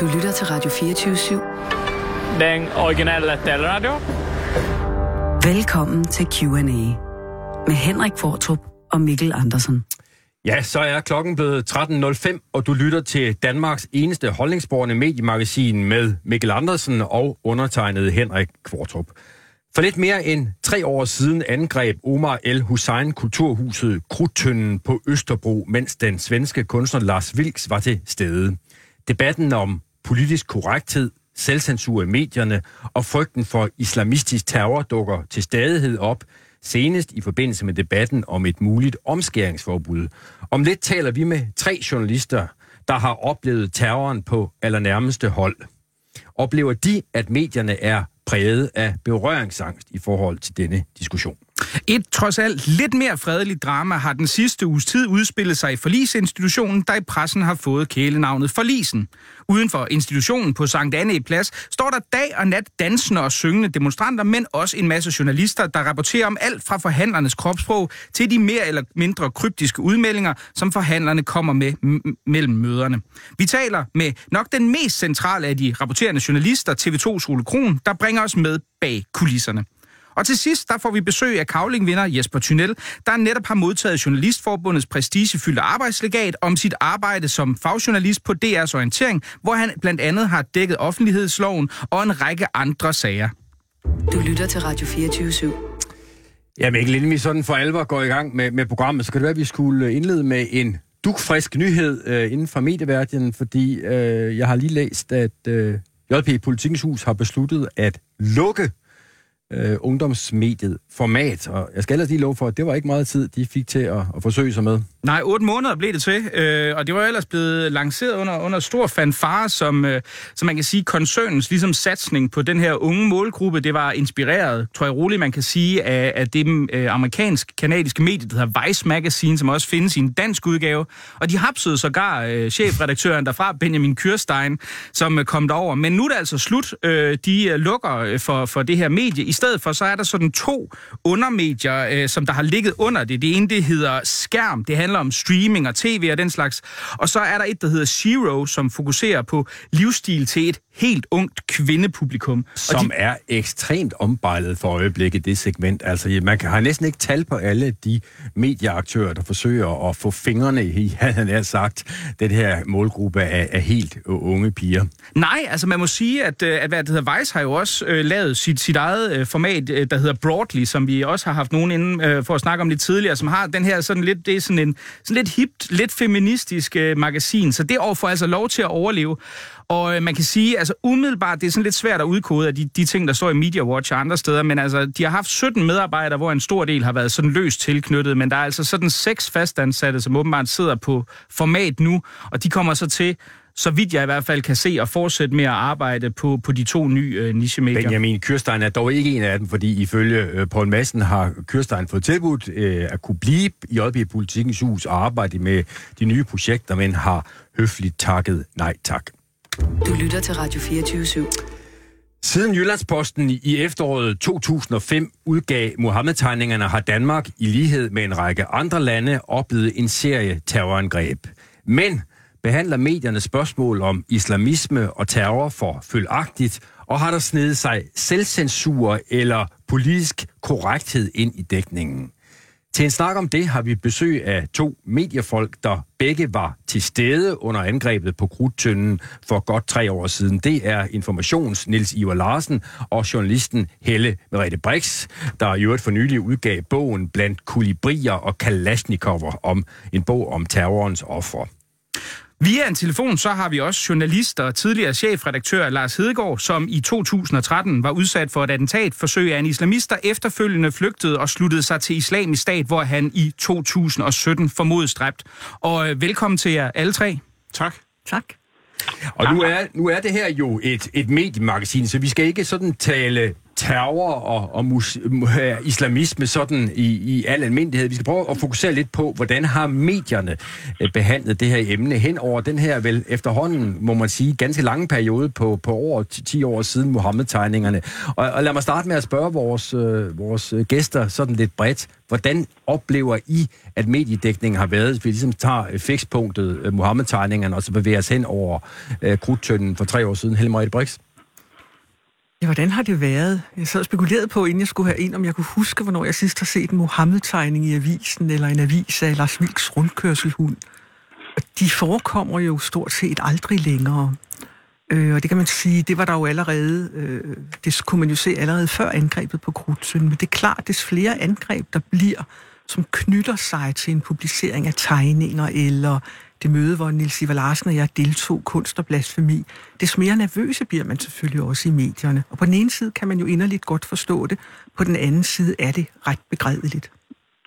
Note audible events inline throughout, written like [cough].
Du lytter til Radio 24-7. Den originale taleradio. Velkommen til Q&A med Henrik Fortrup og Mikkel Andersen. Ja, så er klokken blevet 13.05, og du lytter til Danmarks eneste holdningsborgende mediemagasin med Mikkel Andersen og undertegnet Henrik Kvartrup. For lidt mere end tre år siden angreb Omar El Hussein kulturhuset Krudtønden på Østerbro, mens den svenske kunstner Lars Vilks var til stede. Debatten om politisk korrekthed, selvcensur i medierne og frygten for islamistisk terror dukker til stadighed op, senest i forbindelse med debatten om et muligt omskæringsforbud. Om lidt taler vi med tre journalister, der har oplevet terroren på allernærmeste hold. Oplever de, at medierne er præget af berøringsangst i forhold til denne diskussion? Et trods alt lidt mere fredeligt drama har den sidste uges tid udspillet sig i Forlisinstitutionen, der i pressen har fået kælenavnet Forlisen. Uden for institutionen på Sankt Anne i Plads står der dag og nat dansende og syngende demonstranter, men også en masse journalister, der rapporterer om alt fra forhandlernes kropssprog til de mere eller mindre kryptiske udmeldinger, som forhandlerne kommer med mellem møderne. Vi taler med nok den mest centrale af de rapporterende journalister, TV2's Ole Kron, der bringer os med bag kulisserne. Og til sidst, der får vi besøg af kavlingvinder Jesper Thunel, der netop har modtaget Journalistforbundets prestigefyldte arbejdslegat om sit arbejde som fagjournalist på DR's orientering, hvor han blandt andet har dækket offentlighedsloven og en række andre sager. Du lytter til Radio 24 /7. Ja, Mikkel, inden vi sådan for alvor går i gang med, med programmet, så kan det være, at vi skulle indlede med en dukfrisk nyhed øh, inden for medieverdenen, fordi øh, jeg har lige læst, at øh, JP Politikens Hus har besluttet at lukke øh, ungdomsmediet format. Og jeg skal ellers lige love for, at det var ikke meget tid, de fik til at, at forsøge sig med. Nej, otte måneder blev det til, øh, og det var ellers blevet lanceret under, under stor fanfare, som, øh, som man kan sige, koncernens ligesom satsning på den her unge målgruppe. Det var inspireret, tror jeg roligt, man kan sige, af, af det øh, amerikansk-kanadiske medie, der hedder Vice Magazine, som også findes i en dansk udgave. Og de hapsede sågar øh, chefredaktøren derfra, Benjamin Kyrstein, som øh, kom derover. Men nu er det altså slut. Øh, de øh, lukker øh, for, for det her medie. I stedet for, så er der sådan to undermedier, øh, som der har ligget under det. Det ene, det hedder Skærm. Det handler om streaming og tv og den slags. Og så er der et, der hedder Zero, som fokuserer på livsstil til et helt ungt kvindepublikum. Som de... er ekstremt ombejlet for øjeblikket, det segment. Altså, man kan, har næsten ikke tal på alle de medieaktører, der forsøger at få fingrene i, [laughs] han har sagt, den her målgruppe af, af helt unge piger. Nej, altså man må sige, at, øh, at hvad det hedder, Vice har jo også øh, lavet sit, sit eget øh, format, øh, der hedder Broadly, som vi også har haft nogen inden øh, for at snakke om lidt tidligere, som har den her sådan lidt, det er sådan en sådan lidt hipt, lidt feministisk øh, magasin, så det år får altså lov til at overleve. Og øh, man kan sige, altså umiddelbart, det er sådan lidt svært at udkode af de, de ting, der står i Media Watch og andre steder, men altså, de har haft 17 medarbejdere, hvor en stor del har været sådan løst tilknyttet, men der er altså sådan seks fastansatte, som åbenbart sidder på format nu, og de kommer så til så vidt jeg i hvert fald kan se, at fortsætte med at arbejde på, på de to nye øh, nichemedier. Benjamin Kyrstein er dog ikke en af dem, fordi ifølge øh, Poul Madsen har Kyrstein fået tilbudt øh, at kunne blive i JB Politikens Hus og arbejde med de nye projekter, men har høfligt takket nej tak. Du lytter til Radio 24 /7. Siden Jyllandsposten i efteråret 2005 udgav Mohammed-tegningerne, har Danmark i lighed med en række andre lande oplevet en serie terrorangreb. Men behandler medierne spørgsmål om islamisme og terror for følagtigt, og har der snedet sig selvcensur eller politisk korrekthed ind i dækningen. Til en snak om det har vi besøg af to mediefolk, der begge var til stede under angrebet på Krudtønden for godt tre år siden. Det er informations Nils Iver Larsen og journalisten Helle Merete Brix, der i øvrigt for nylig udgav bogen Blandt kolibrier og kalasnikover om en bog om terrorens offer. Via en telefon så har vi også journalister og tidligere chefredaktør Lars Hedegaard, som i 2013 var udsat for et attentatforsøg af en islamist, der efterfølgende flygtede og sluttede sig til islamisk stat, hvor han i 2017 formodet dræbt. Og øh, velkommen til jer alle tre. Tak. Tak. Og nu er, nu er det her jo et, et mediemagasin, så vi skal ikke sådan tale terror og, og mus, uh, islamisme sådan i, i al almindelighed. Vi skal prøve at fokusere lidt på, hvordan har medierne uh, behandlet det her emne hen over den her vel efterhånden, må man sige, ganske lange periode på, på over 10 år siden Mohammed-tegningerne. Og, og lad mig starte med at spørge vores, uh, vores gæster sådan lidt bredt. Hvordan oplever I, at mediedækningen har været, hvis vi ligesom tager fikspunktet uh, Mohammed-tegningerne, og så bevæger os hen over uh, krudtønden for tre år siden, Helmer Brix? Ja, hvordan har det været? Jeg sad og spekulerede på, inden jeg skulle have ind, om jeg kunne huske, hvornår jeg sidst har set en Mohammed-tegning i avisen, eller en avis af Lars Vilks rundkørselhund. Og de forekommer jo stort set aldrig længere. Øh, og det kan man sige, det var der jo allerede, øh, det kunne man jo se allerede før angrebet på Krudtsøen. Men det er klart, des flere angreb, der bliver, som knytter sig til en publicering af tegninger eller det møde, hvor Nils Ivar Larsen og jeg deltog, kunst og blasfemi, des mere nervøse bliver man selvfølgelig også i medierne. Og på den ene side kan man jo inderligt godt forstå det, på den anden side er det ret begrædeligt.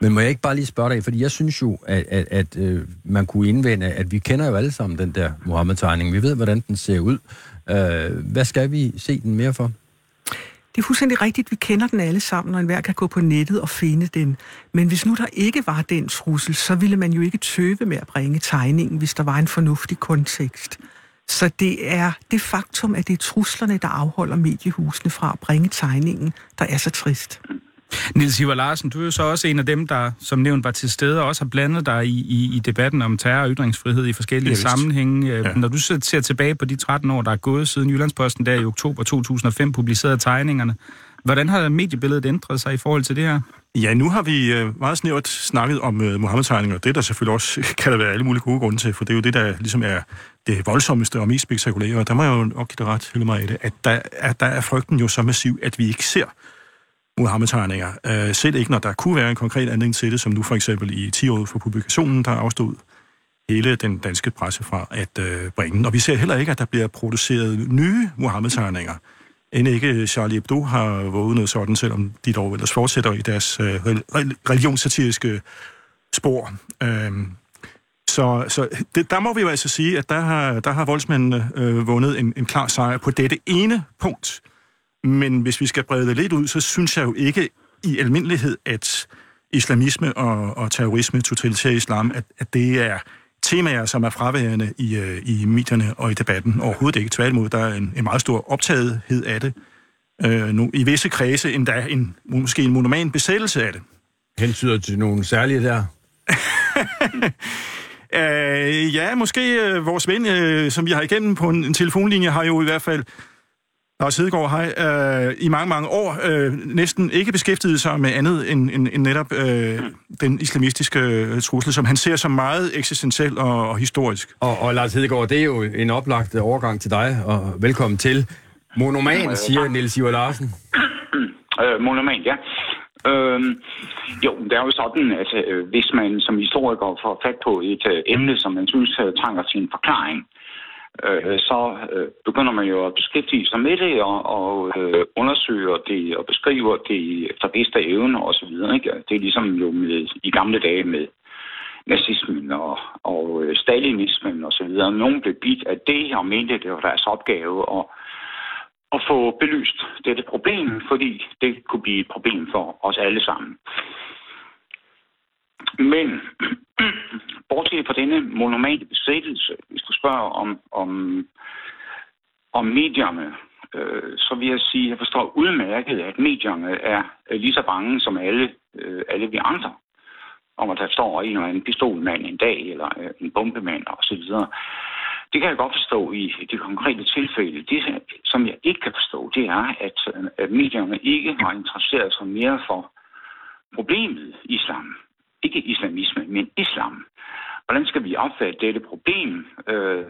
Men må jeg ikke bare lige spørge dig, fordi jeg synes jo, at, at, at øh, man kunne indvende, at vi kender jo alle sammen den der Mohammed-tegning. Vi ved, hvordan den ser ud. Øh, hvad skal vi se den mere for? Det er fuldstændig rigtigt, vi kender den alle sammen, og enhver kan gå på nettet og finde den. Men hvis nu der ikke var den trussel, så ville man jo ikke tøve med at bringe tegningen, hvis der var en fornuftig kontekst. Så det er det faktum, at det er truslerne, der afholder mediehusene fra at bringe tegningen, der er så trist. Nils Iver Larsen, du er jo så også en af dem, der som nævnt var til stede og også har blandet dig i, i, i debatten om terror og ytringsfrihed i forskellige sammenhænge. Ja. Når du ser tilbage på de 13 år, der er gået siden Jyllandsposten der i oktober 2005 publicerede tegningerne, hvordan har mediebilledet ændret sig i forhold til det her? Ja, nu har vi øh, meget snævert snakket om uh, Mohammed-tegninger, det der selvfølgelig også [laughs] kan der være alle mulige gode grunde til, for det er jo det, der ligesom er det voldsomste og mest spektakulære, og der må jeg jo nok give det ret, hele mig i det, at der, at der er frygten jo så massiv, at vi ikke ser Muhammed-tegninger. Øh, selv ikke, når der kunne være en konkret anledning til det, som nu for eksempel i 10 år for publikationen, der afstod hele den danske presse fra at øh, bringe. Og vi ser heller ikke, at der bliver produceret nye Muhammed-tegninger. End ikke Charlie Hebdo har våget noget sådan, selvom de dog ellers fortsætter i deres øh, religionssatiriske spor. Øh, så så det, der må vi jo altså sige, at der har, der har voldsmændene øh, vundet en, en klar sejr på dette ene punkt. Men hvis vi skal brede det lidt ud, så synes jeg jo ikke i almindelighed, at islamisme og, og terrorisme, totalitær islam, at, at det er temaer, som er fraværende i, uh, i medierne og i debatten. Overhovedet ikke. Tværtimod, der er en, en meget stor optagethed af det. Uh, nu, I visse kredse endda en, måske en monument besættelse af det. Hensyder til nogle særlige der? uh, [laughs] ja, måske uh, vores ven, uh, som vi har igennem på en, en telefonlinje, har jo i hvert fald Lars Hedegaard, hej. Øh, I mange, mange år øh, næsten ikke beskæftiget sig med andet end, end, end netop øh, den islamistiske øh, trussel, som han ser som meget eksistentiel og, og historisk. Og, og Lars Hedegaard, det er jo en oplagt overgang til dig, og velkommen til. Monoman, siger Niels Iver Larsen. [clears throat] Øh, monoman, ja. Øh, jo, det er jo sådan, at øh, hvis man som historiker får fat på et øh, emne, som man synes øh, trænger til en forklaring, øh, så øh, begynder man jo at beskæftige sig med det og, og øh, undersøger det og beskriver det efter bedste evne osv. Det er ligesom jo med, i gamle dage med nazismen og, og øh, stalinismen osv. Nogen blev bidt af det og mente, det var deres opgave at, at få belyst dette problem, fordi det kunne blive et problem for os alle sammen. Men [clears throat] bortset fra denne monomale besættelse, hvis du spørger om, om, om medierne, øh, så vil jeg sige, at jeg forstår udmærket, at medierne er lige så bange som alle, øh, alle vi andre om at der står en eller anden pistolmand en dag, eller øh, en bombemand osv. Det kan jeg godt forstå i det konkrete tilfælde. Det, som jeg ikke kan forstå, det er, at, at medierne ikke har interesseret sig mere for problemet islam ikke islamisme, men islam. Hvordan skal vi opfatte dette problem? Øh,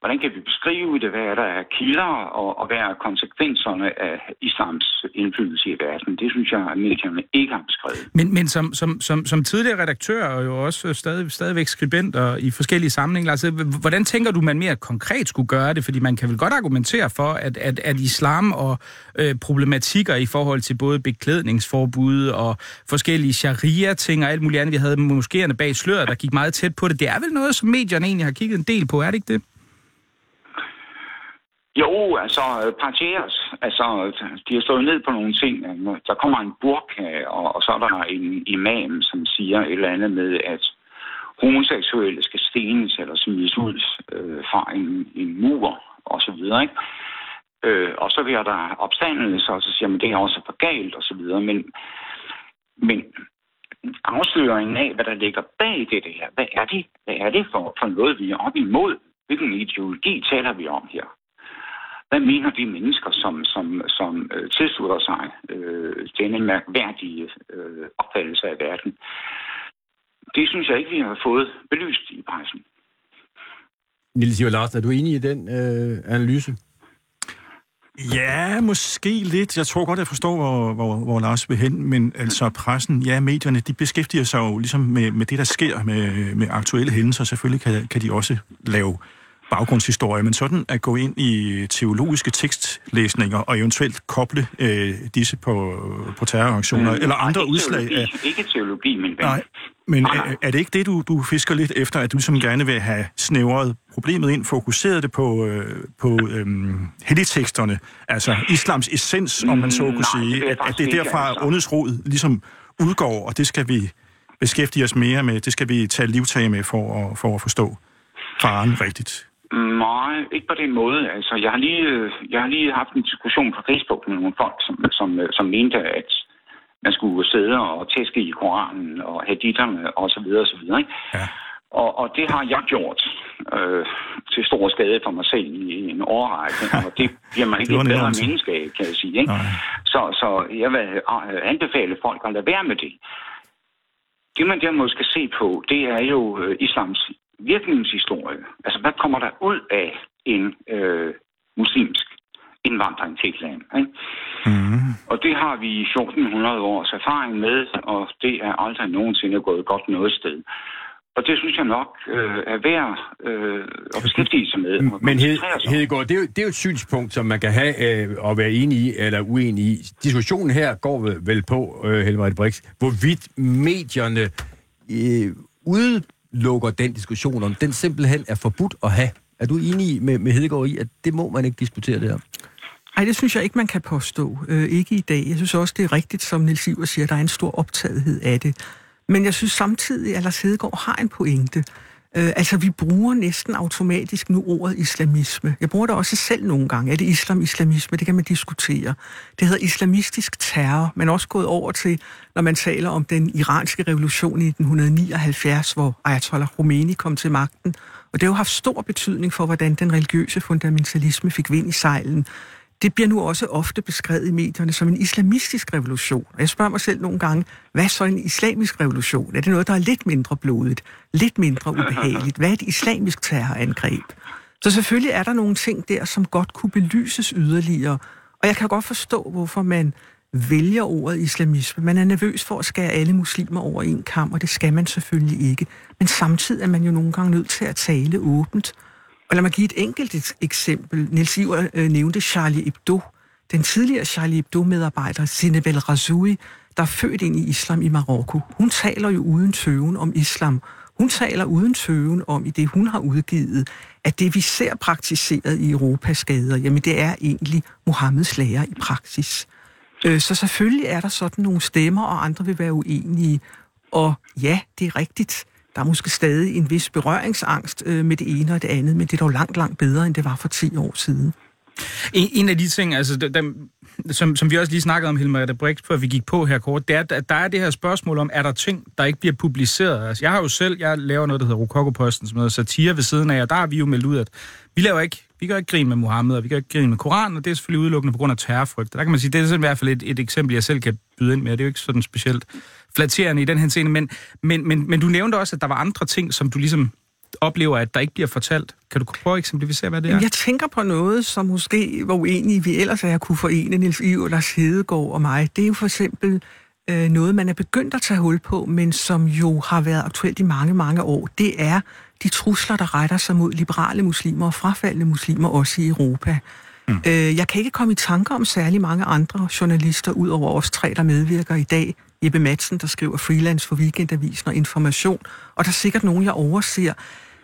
hvordan kan vi beskrive det? Hvad er der er kilder, og, og hvad er konsekvenserne af islams indflydelse i verden? Det synes jeg, at medierne ikke har beskrevet. Men, men som, som, som, som tidligere redaktør, og jo også stadig, stadigvæk skribenter i forskellige sammenhænge, altså, hvordan tænker du, man mere konkret skulle gøre det? Fordi man kan vel godt argumentere for, at, at, at islam og øh, problematikker i forhold til både beklædningsforbud og forskellige sharia-ting og alt muligt andet, vi havde moskéerne bag sløret, der gik meget tæt på det, det er vel noget, som medierne egentlig har kigget en del på, er det ikke det? Jo, altså øh, parteres. Altså, de har stået ned på nogle ting. Der kommer en burka, og, og så er der en imam, som siger et eller andet med, at homoseksuelle skal stenes eller smides ud øh, fra en, en mur, og så videre, ikke? Øh, og så bliver der opstandelse, og så siger man, det er også for galt, og så videre. Men, men afsløringen af, hvad der ligger bag det her, hvad er det, hvad er det for, for noget, vi er op imod? Hvilken ideologi taler vi om her? Hvad mener de mennesker, som, som, som øh, tilslutter sig øh, denne mærkværdige øh, opfattelse af verden? Det synes jeg ikke, vi har fået belyst i pressen. Nils Iver Larsen, er du enig i den øh, analyse? Ja, måske lidt. Jeg tror godt, jeg forstår, hvor, hvor, hvor Lars vil hen, men altså pressen, ja, medierne, de beskæftiger sig jo ligesom med, med det, der sker med, med aktuelle hændelser. Selvfølgelig kan, kan de også lave baggrundshistorie, men sådan at gå ind i teologiske tekstlæsninger og eventuelt koble øh, disse på, på terroraktioner mm, eller andre ikke udslag teologi, af... Ikke teologi, men Nej, men er, er det ikke det, du, du fisker lidt efter, at du som gerne vil have snævret problemet ind, fokuseret det på, øh, på øh, helligteksterne, altså islams essens, om man så kunne Nej, det sige, jeg at, at det er derfra altså. rod ligesom udgår, og det skal vi beskæftige os mere med, det skal vi tage livtag med for at, for at forstå faren rigtigt. Nej, ikke på den måde. Altså, jeg har lige, øh, jeg har lige haft en diskussion på Facebook med nogle folk, som, som, øh, som mente, at man skulle sidde og tæske i Koranen og haditterne og så videre og så videre. Ikke? Ja. Og, og det har jeg gjort øh, til stor skade for mig selv i en årrække, [laughs] og det bliver man ikke et bedre menneske kan jeg sige. Ikke? Nej. Så, så jeg vil øh, anbefale folk at lade være med det. Det, man derimod skal se på, det er jo øh, islams virkningshistorie. Altså, hvad kommer der ud af en øh, muslimsk indvandring til et land? Ikke? Mm. Og det har vi 1400 års erfaring med, og det er aldrig nogensinde gået godt noget sted. Og det synes jeg nok øh, er værd øh, at beskæftige sig med. Men om. Hedegaard, det er, jo, det er jo et synspunkt, som man kan have øh, og være enig i eller uenig i. Diskussionen her går vel, på, øh, Helmut Brix, hvorvidt medierne øh, lukker den diskussion, om den simpelthen er forbudt at have. Er du enig med, med Hedegaard i, at det må man ikke diskutere der? Nej, det synes jeg ikke, man kan påstå. Øh, ikke i dag. Jeg synes også, det er rigtigt, som Nils Iver siger, der er en stor optagethed af det. Men jeg synes samtidig, at Lars Hedegaard har en pointe. Øh, altså, vi bruger næsten automatisk nu ordet islamisme. Jeg bruger det også selv nogle gange. Er det islam, islamisme? Det kan man diskutere. Det hedder islamistisk terror, men også gået over til, når man taler om den iranske revolution i 1979, hvor Ayatollah Khomeini kom til magten. Og det har jo haft stor betydning for, hvordan den religiøse fundamentalisme fik vind i sejlen. Det bliver nu også ofte beskrevet i medierne som en islamistisk revolution. Og jeg spørger mig selv nogle gange, hvad så en islamisk revolution? Er det noget, der er lidt mindre blodigt, lidt mindre ubehageligt? Hvad er et islamisk terrorangreb? Så selvfølgelig er der nogle ting der, som godt kunne belyses yderligere. Og jeg kan godt forstå, hvorfor man vælger ordet islamisme. Man er nervøs for at skære alle muslimer over en kamp, og det skal man selvfølgelig ikke. Men samtidig er man jo nogle gange nødt til at tale åbent. Og lad mig give et enkelt eksempel. Nils Iver øh, nævnte Charlie Hebdo. Den tidligere Charlie Hebdo-medarbejder, Zinebel Razoui, der er født ind i islam i Marokko. Hun taler jo uden tøven om islam. Hun taler uden tøven om, i det hun har udgivet, at det vi ser praktiseret i Europas gader, jamen det er egentlig Mohammeds lære i praksis. Øh, Så selvfølgelig er der sådan nogle stemmer, og andre vil være uenige. Og ja, det er rigtigt. Der er måske stadig en vis berøringsangst øh, med det ene og det andet, men det er dog langt, langt bedre, end det var for 10 år siden. En, en af de ting, altså, der, som, som vi også lige snakkede om, Hilmar Brix, før vi gik på her kort, det er, at der er det her spørgsmål om, er der ting, der ikke bliver publiceret? Altså, jeg har jo selv, jeg laver noget, der hedder Rokokoposten, som noget satire ved siden af, og der har vi jo meldt ud, at vi laver ikke, vi gør ikke grin med Mohammed, og vi gør ikke grin med Koranen, og det er selvfølgelig udelukkende på grund af terrorfrygt. Der kan man sige, det er sådan i hvert fald et, et eksempel, jeg selv kan byde ind med, det er jo ikke sådan specielt flatterende i den her scene, men, men, men, men du nævnte også, at der var andre ting, som du ligesom oplever, at der ikke bliver fortalt. Kan du prøve at eksemplificere, hvad det er? Jeg tænker på noget, som måske var uenige, vi ellers er kunne forene Niels Iver, Lars Hedegaard og mig. Det er jo for eksempel øh, noget, man er begyndt at tage hul på, men som jo har været aktuelt i mange, mange år. Det er de trusler, der retter sig mod liberale muslimer og frafaldende muslimer, også i Europa. Mm. Øh, jeg kan ikke komme i tanker om særlig mange andre journalister, ud over os tre, der medvirker i dag. Jeppe Madsen, der skriver freelance for Weekendavisen og Information, og der er sikkert nogen, jeg overser.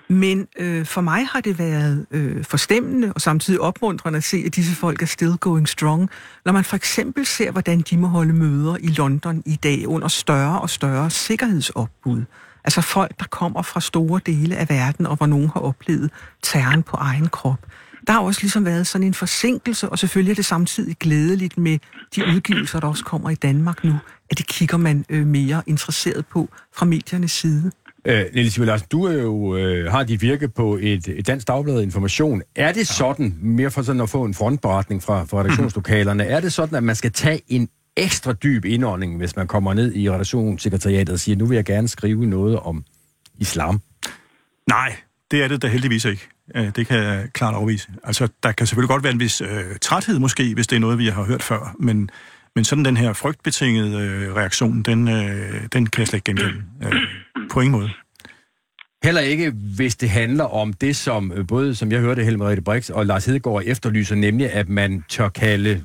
Men øh, for mig har det været øh, forstemmende og samtidig opmuntrende at se, at disse folk er still going strong. Når man for eksempel ser, hvordan de må holde møder i London i dag under større og større sikkerhedsopbud. Altså folk, der kommer fra store dele af verden, og hvor nogen har oplevet terroren på egen krop. Der har også ligesom været sådan en forsinkelse, og selvfølgelig er det samtidig glædeligt med de udgivelser, der også kommer i Danmark nu, at det kigger man øh, mere interesseret på fra mediernes side. Øh, Niels Larsen, du er jo, øh, har dit virke på et, et dansk dagblad information. Er det sådan, mere for sådan at få en frontberetning fra, fra redaktionslokalerne, er det sådan, at man skal tage en ekstra dyb indånding, hvis man kommer ned i redaktionssekretariatet og siger, nu vil jeg gerne skrive noget om islam? Nej, det er det da heldigvis ikke. Øh, Det kan jeg klart afvise. Altså, der kan selvfølgelig godt være en vis øh, træthed måske, hvis det er noget, vi har hørt før, men, men sådan den her frygtbetingede øh, reaktion, den, øh, den kan jeg slet ikke genkende. Øh, på ingen måde. Heller ikke, hvis det handler om det, som øh, både, som jeg hørte, Helmerete Brix og Lars Hedegaard efterlyser, nemlig at man tør kalde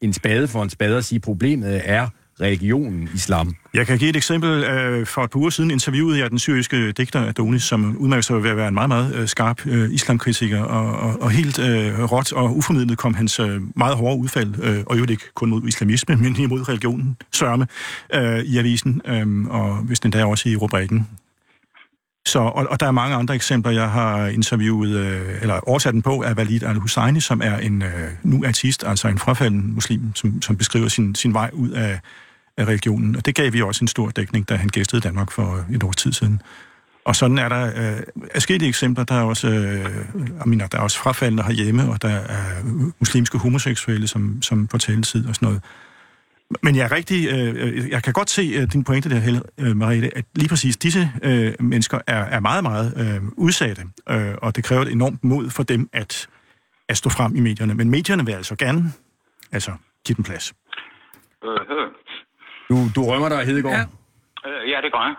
en spade for en spade og sige, at problemet er religionen islam. Jeg kan give et eksempel. Øh, for et par uger siden interviewede jeg den syriske digter Adonis, som udmærker sig ved at være en meget, meget øh, skarp øh, islamkritiker, og, og, og helt øh, råt og uformidlet kom hans meget hårde udfald, øh, og jo ikke kun mod islamisme, men imod religionen, sørme, øh, i avisen, øh, og hvis den der også i rubrikken. Så, og, og der er mange andre eksempler. Jeg har interviewet, øh, eller oversat den på af Walid al-Husseini, som er en øh, nu artist, altså en frafalden muslim, som, som beskriver sin, sin vej ud af, af religionen. Og det gav vi også en stor dækning, da han gæstede Danmark for et års tid siden. Og sådan er der øh, forskellige eksempler. Der er også, øh, mener, der er også frafaldende herhjemme, og der er muslimske homoseksuelle, som, som får taletid og sådan noget. Men jeg er rigtig, øh, jeg kan godt se øh, din pointe der, Helle, øh, Mariette, at lige præcis disse øh, mennesker er, er meget, meget øh, udsatte, øh, og det kræver et enormt mod for dem at, at stå frem i medierne. Men medierne vil altså gerne altså, give dem plads. Øh, øh. Du, du rømmer dig, Hedegaard. Ja. Ja. Øh, ja, det gør jeg.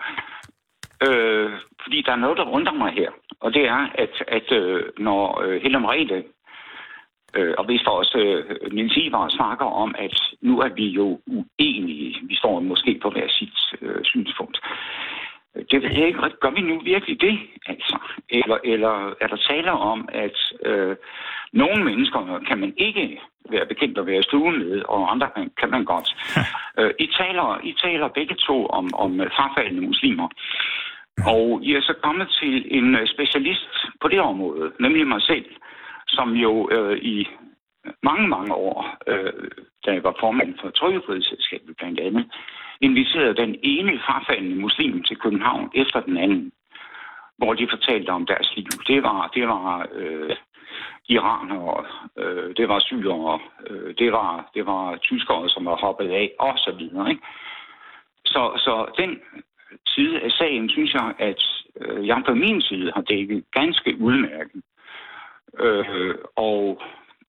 Øh, fordi der er noget, der undrer mig her. Og det er, at, at øh, når øh, Helle Merete øh, og vist også øh, Niels Ivar snakker om, at nu er vi jo uenige. Vi står måske på hver sit øh, synspunkt. Det ved jeg ikke. Gør vi nu virkelig det? Altså? Eller, eller er der tale om, at øh, nogle mennesker kan man ikke være bekendt at være i stuen med, og andre kan, kan man godt. [laughs] øh, I, taler, I taler begge to om, om frafaldende muslimer. Og I er så kommet til en øh, specialist på det område, nemlig mig selv, som jo øh, i mange, mange år, øh, da jeg var formand for Trykkefrihedsselskabet blandt andet, inviterede den ene frafaldende muslim til København efter den anden, hvor de fortalte om deres liv. Det var, det var øh, iranere, øh, det var syrere, øh, det, var, det var tyskere, som var hoppet af, og så videre. Ikke? Så, så den side af sagen, synes jeg, at øh, jeg på min side har dækket ganske udmærket. Øh, og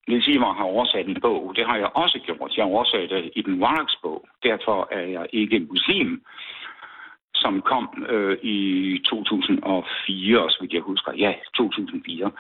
Niels Ivar har oversat en bog. Det har jeg også gjort. Jeg har oversat i den Warracks bog. Derfor er jeg ikke muslim, som kom øh, i 2004, så vidt jeg husker. Ja, 2004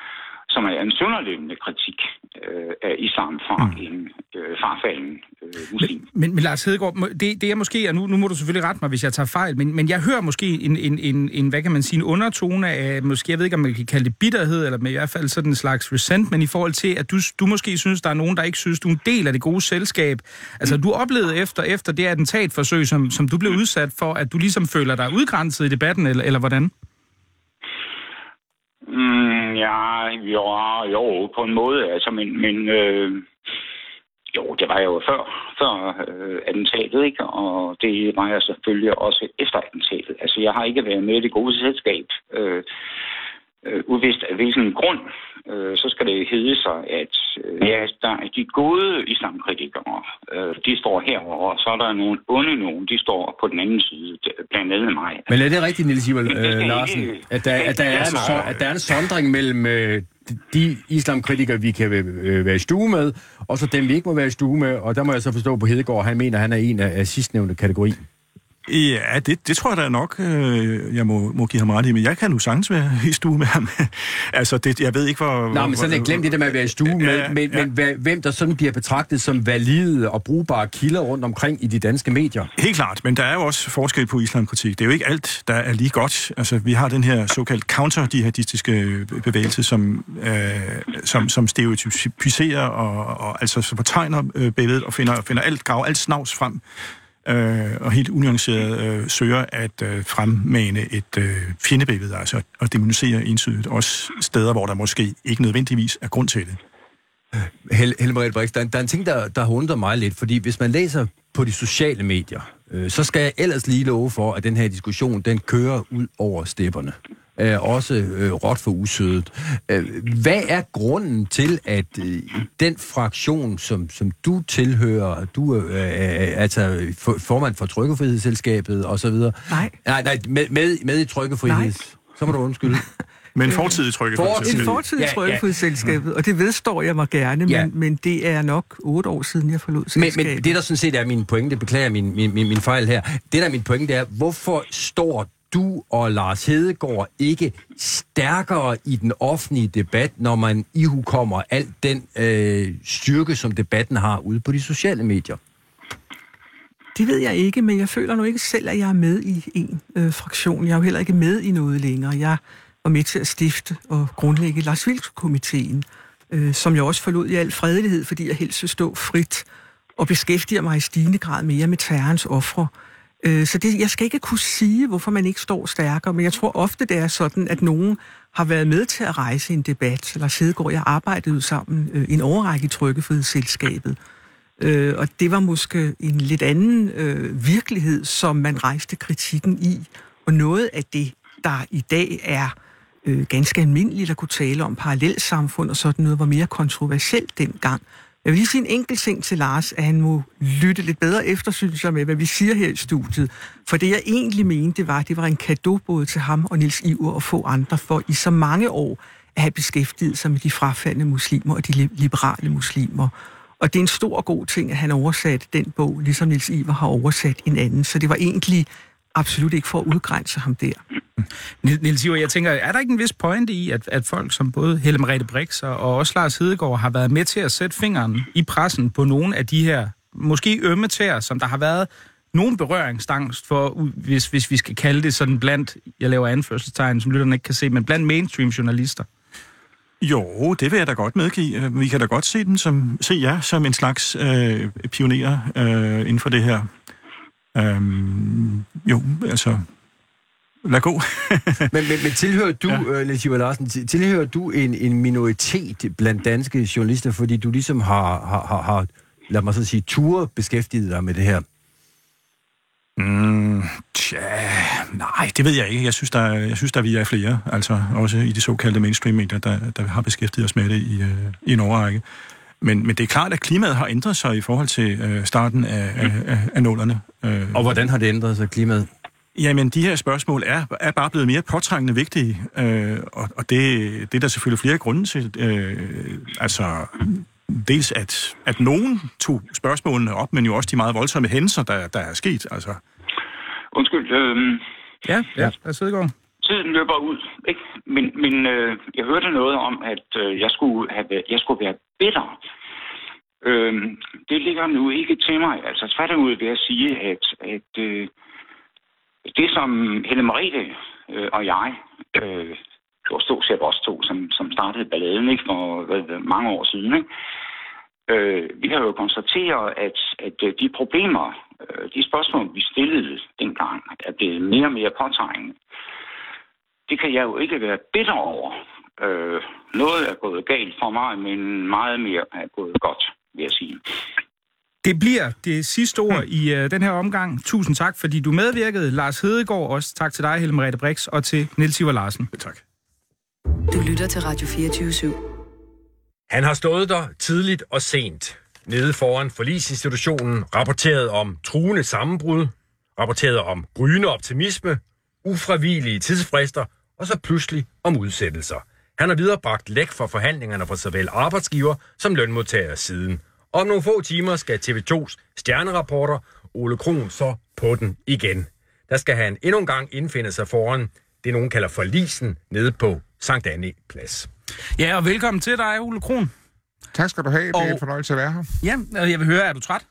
som er en sønderlevende kritik øh, af islam fra mm. en øh, farfalden øh, muslim. Men, men Lars Hedegaard, det, det er måske, og nu, nu må du selvfølgelig rette mig, hvis jeg tager fejl, men, men jeg hører måske en, en, en, en, hvad kan man sige, en undertone af, måske, jeg ved ikke, om man kan kalde det bitterhed, eller med i hvert fald sådan en slags resentment i forhold til, at du, du måske synes, der er nogen, der ikke synes, du er en del af det gode selskab. Altså, du oplevede efter, efter det attentatforsøg, som, som du blev udsat for, at du ligesom føler dig udgrænset i debatten, eller, eller hvordan? Mm, ja, jo, ah, jo, på en måde. Altså, men, men øh, jo, det var jeg jo før, før øh, attentatet, ikke? Og det var jeg selvfølgelig også efter attentatet. Altså, jeg har ikke været med i det gode selskab. Øh, øh, udvist af hvilken grund, øh, så skal det hedde sig, at øh, ja, der er de gode islamkritikere, øh, de står herover, og så er der nogle onde nogen, de står på den anden side, blandt andet mig. Men er det rigtigt, Niels skal øh, Larsen, ikke- at der, at, der er en, så, at der er en sondring mellem øh, de islamkritikere, vi kan øh, være i stue med, og så dem, vi ikke må være i stue med, og der må jeg så forstå på Hedegaard, han mener, han er en af, af sidstnævnte kategori. Ja, det, det tror jeg da nok, øh, jeg må, må give ham ret i, men jeg kan nu sagtens være i stue med ham. [laughs] altså, det, jeg ved ikke, hvor... Nå, men sådan hvor, er glem det der med at være i stue, med, Ja, men, ja. men hvem der sådan bliver betragtet som valide og brugbare kilder rundt omkring i de danske medier. Helt klart, men der er jo også forskel på islamkritik. Det er jo ikke alt, der er lige godt. Altså, vi har den her såkaldt counter-jihadistiske bevægelse, som, øh, som, som stereotypiserer og, og altså så fortegner øh, billedet og finder, finder alt, graver alt snavs frem øh, og helt unuanceret øh, søger at øh, fremmane et øh, fjendebillede, altså og demonisere entydigt også steder, hvor der måske ikke nødvendigvis er grund til det. Øh, Hel Helmer Brix, der, der er en ting, der, der har mig lidt, fordi hvis man læser på de sociale medier, øh, så skal jeg ellers lige love for, at den her diskussion, den kører ud over stepperne. Øh, også øh, råt for usødet. Øh, hvad er grunden til, at øh, den fraktion, som, som du tilhører, du er øh, altså for, formand for Trykkefrihedsselskabet og så videre. Nej. Nej, nej, med, med, med i Trykkefriheds... Så må du undskylde. [laughs] Men fortidig trykke Fortidig. En fortid i Ja, ja. Trykkefrihedsselskabet, og det vedstår jeg mig gerne, men, Ja. men det er nok otte år siden, jeg forlod Men, selskabet. men det, der sådan set er min pointe, beklager min, min, min, min fejl her, det der er min pointe, det er, hvorfor står du og Lars Hedegaard ikke stærkere i den offentlige debat, når man ihukommer alt den øh, styrke, som debatten har ude på de sociale medier? Det ved jeg ikke, men jeg føler nu ikke selv, at jeg er med i en øh, fraktion. Jeg er jo heller ikke med i noget længere. Jeg var med til at stifte og grundlægge Lars Vilks-komiteen, øh, som jeg også forlod i al fredelighed, fordi jeg helst vil stå frit og beskæftiger mig i stigende grad mere med terrorens ofre. Øh, Øh, så det, jeg skal ikke kunne sige, hvorfor man ikke står stærkere, men jeg tror ofte, det er sådan, at nogen har været med til at rejse en debat. Lars Hedegaard, jeg arbejdede sammen øh, en overrække i Trykkefrihedsselskabet. Øh, og det var måske en lidt anden øh, virkelighed, som man rejste kritikken i. Og noget af det, der i dag er øh, ganske almindeligt at kunne tale om parallelsamfund og sådan noget, var mere kontroversielt dengang. Jeg vil lige sige en enkelt ting til Lars, at han må lytte lidt bedre efter, synes jeg, med, hvad vi siger her i studiet. For det, jeg egentlig mente, det var, at det var en gave både til ham og Nils Iver og få andre for i så mange år at have beskæftiget sig med de frafaldende muslimer og de liberale muslimer. Og det er en stor og god ting, at han oversatte den bog, ligesom Nils Iver har oversat en anden. Så det var egentlig absolut ikke for at udgrænse ham der. Nils Niels Iver, jeg tænker, er der ikke en vis pointe i, at, at folk som både Helle Merete Brix og, og også Lars Hedegaard har været med til at sætte fingeren i pressen på nogle af de her, måske ømme tæer, som der har været nogen berøringsangst for, hvis, hvis vi skal kalde det sådan blandt, jeg laver anførselstegn, som lytterne ikke kan se, men blandt mainstream journalister. Jo, det vil jeg da godt medgive. Vi kan da godt se dem som, se jer som en slags øh, pionerer øh, inden for det her. Øhm, jo, altså, lad gå. [laughs] Men, men, men tilhører du, ja. øh, Iver Larsen, til- tilhører du en, en minoritet blandt danske journalister, fordi du ligesom har, har, har, har lad mig så sige, ture beskæftiget dig med det her? Mm, tja, nej, det ved jeg ikke. Jeg synes, der, er- jeg synes, der vi er flere, altså også i de såkaldte mainstream-medier, der, der har beskæftiget os med det i, øh, i en overrække. Men, men det er klart, at klimaet har ændret sig i forhold til øh, starten af, af, af, af nullerne. Øh, Og hvordan har det ændret sig, klimaet? Jamen, de her spørgsmål er, er bare blevet mere påtrængende vigtige, øh, og, og det, det er der selvfølgelig flere grunde til. Øh, altså, dels at, at nogen tog spørgsmålene op, men jo også de meget voldsomme hændelser, der, der er sket. Altså, Undskyld, øh, Ja, ja, Lars Hedegaard. tiden løber ud, ikke? Men, men øh, jeg hørte noget om, at øh, jeg, skulle have, jeg skulle være bitter. Øh, det ligger nu ikke til mig. Altså tværtimod vil jeg sige, at, at øh, det som Helle Merete øh, og jeg, øh, det var stort set os to, som, som startede balladen ikke, for hvad, mange år siden, ikke? Øh, vi har jo konstateret, at, at øh, de problemer, øh, de spørgsmål, vi stillede dengang, er blevet mere og mere påtrængende. Det kan jeg jo ikke være bitter over. Øh, noget er gået galt for mig, men meget mere er gået godt, vil jeg sige. Det bliver det sidste ord i uh, den her omgang. Tusind tak, fordi du medvirkede. Lars Hedegaard, også tak til dig, Helle Merete Brix, og til Nils Iver Larsen. tak. Du lytter til Radio 24 /7. Han har stået der tidligt og sent. Nede foran forlisinstitutionen, rapporteret om truende sammenbrud, rapporteret om gryende optimisme, ufravigelige tidsfrister, og så pludselig om udsættelser. Han har viderebragt læk for forhandlingerne fra såvel arbejdsgiver som lønmodtagers siden. Om nogle få timer skal TV2's stjernerapporter Ole Kron så på den igen. der skal han endnu en gang indfinde sig foran det, nogen kalder forlisen, nede på Sankt Anne Plads. Ja, og velkommen til dig, Ole Kron. Tak skal du have. Det er Og- en fornøjelse at være her. Ja, og jeg vil høre, er du træt?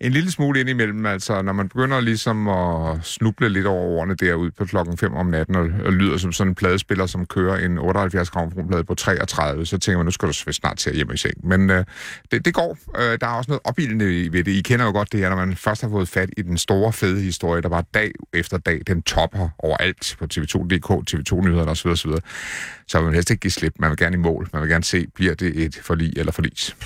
En lille smule indimellem, altså når man begynder ligesom at snuble lidt over ordene derude på klokken 5 om natten, og, og lyder som sådan en pladespiller, som kører en 78 gramfronplade på 33, så tænker man, nu skal du snart til at hjem i seng. Men øh, det, det går. Øh, der er også noget opildende i- ved det. I kender jo godt det her, når man først har fået fat i den store, fede historie, der var dag efter dag, den topper overalt på TV2.dk, TV2-nyhederne osv., osv., så vil man helst ikke give slip. Man vil gerne i mål. Man vil gerne se, bliver det et forlig eller forlis.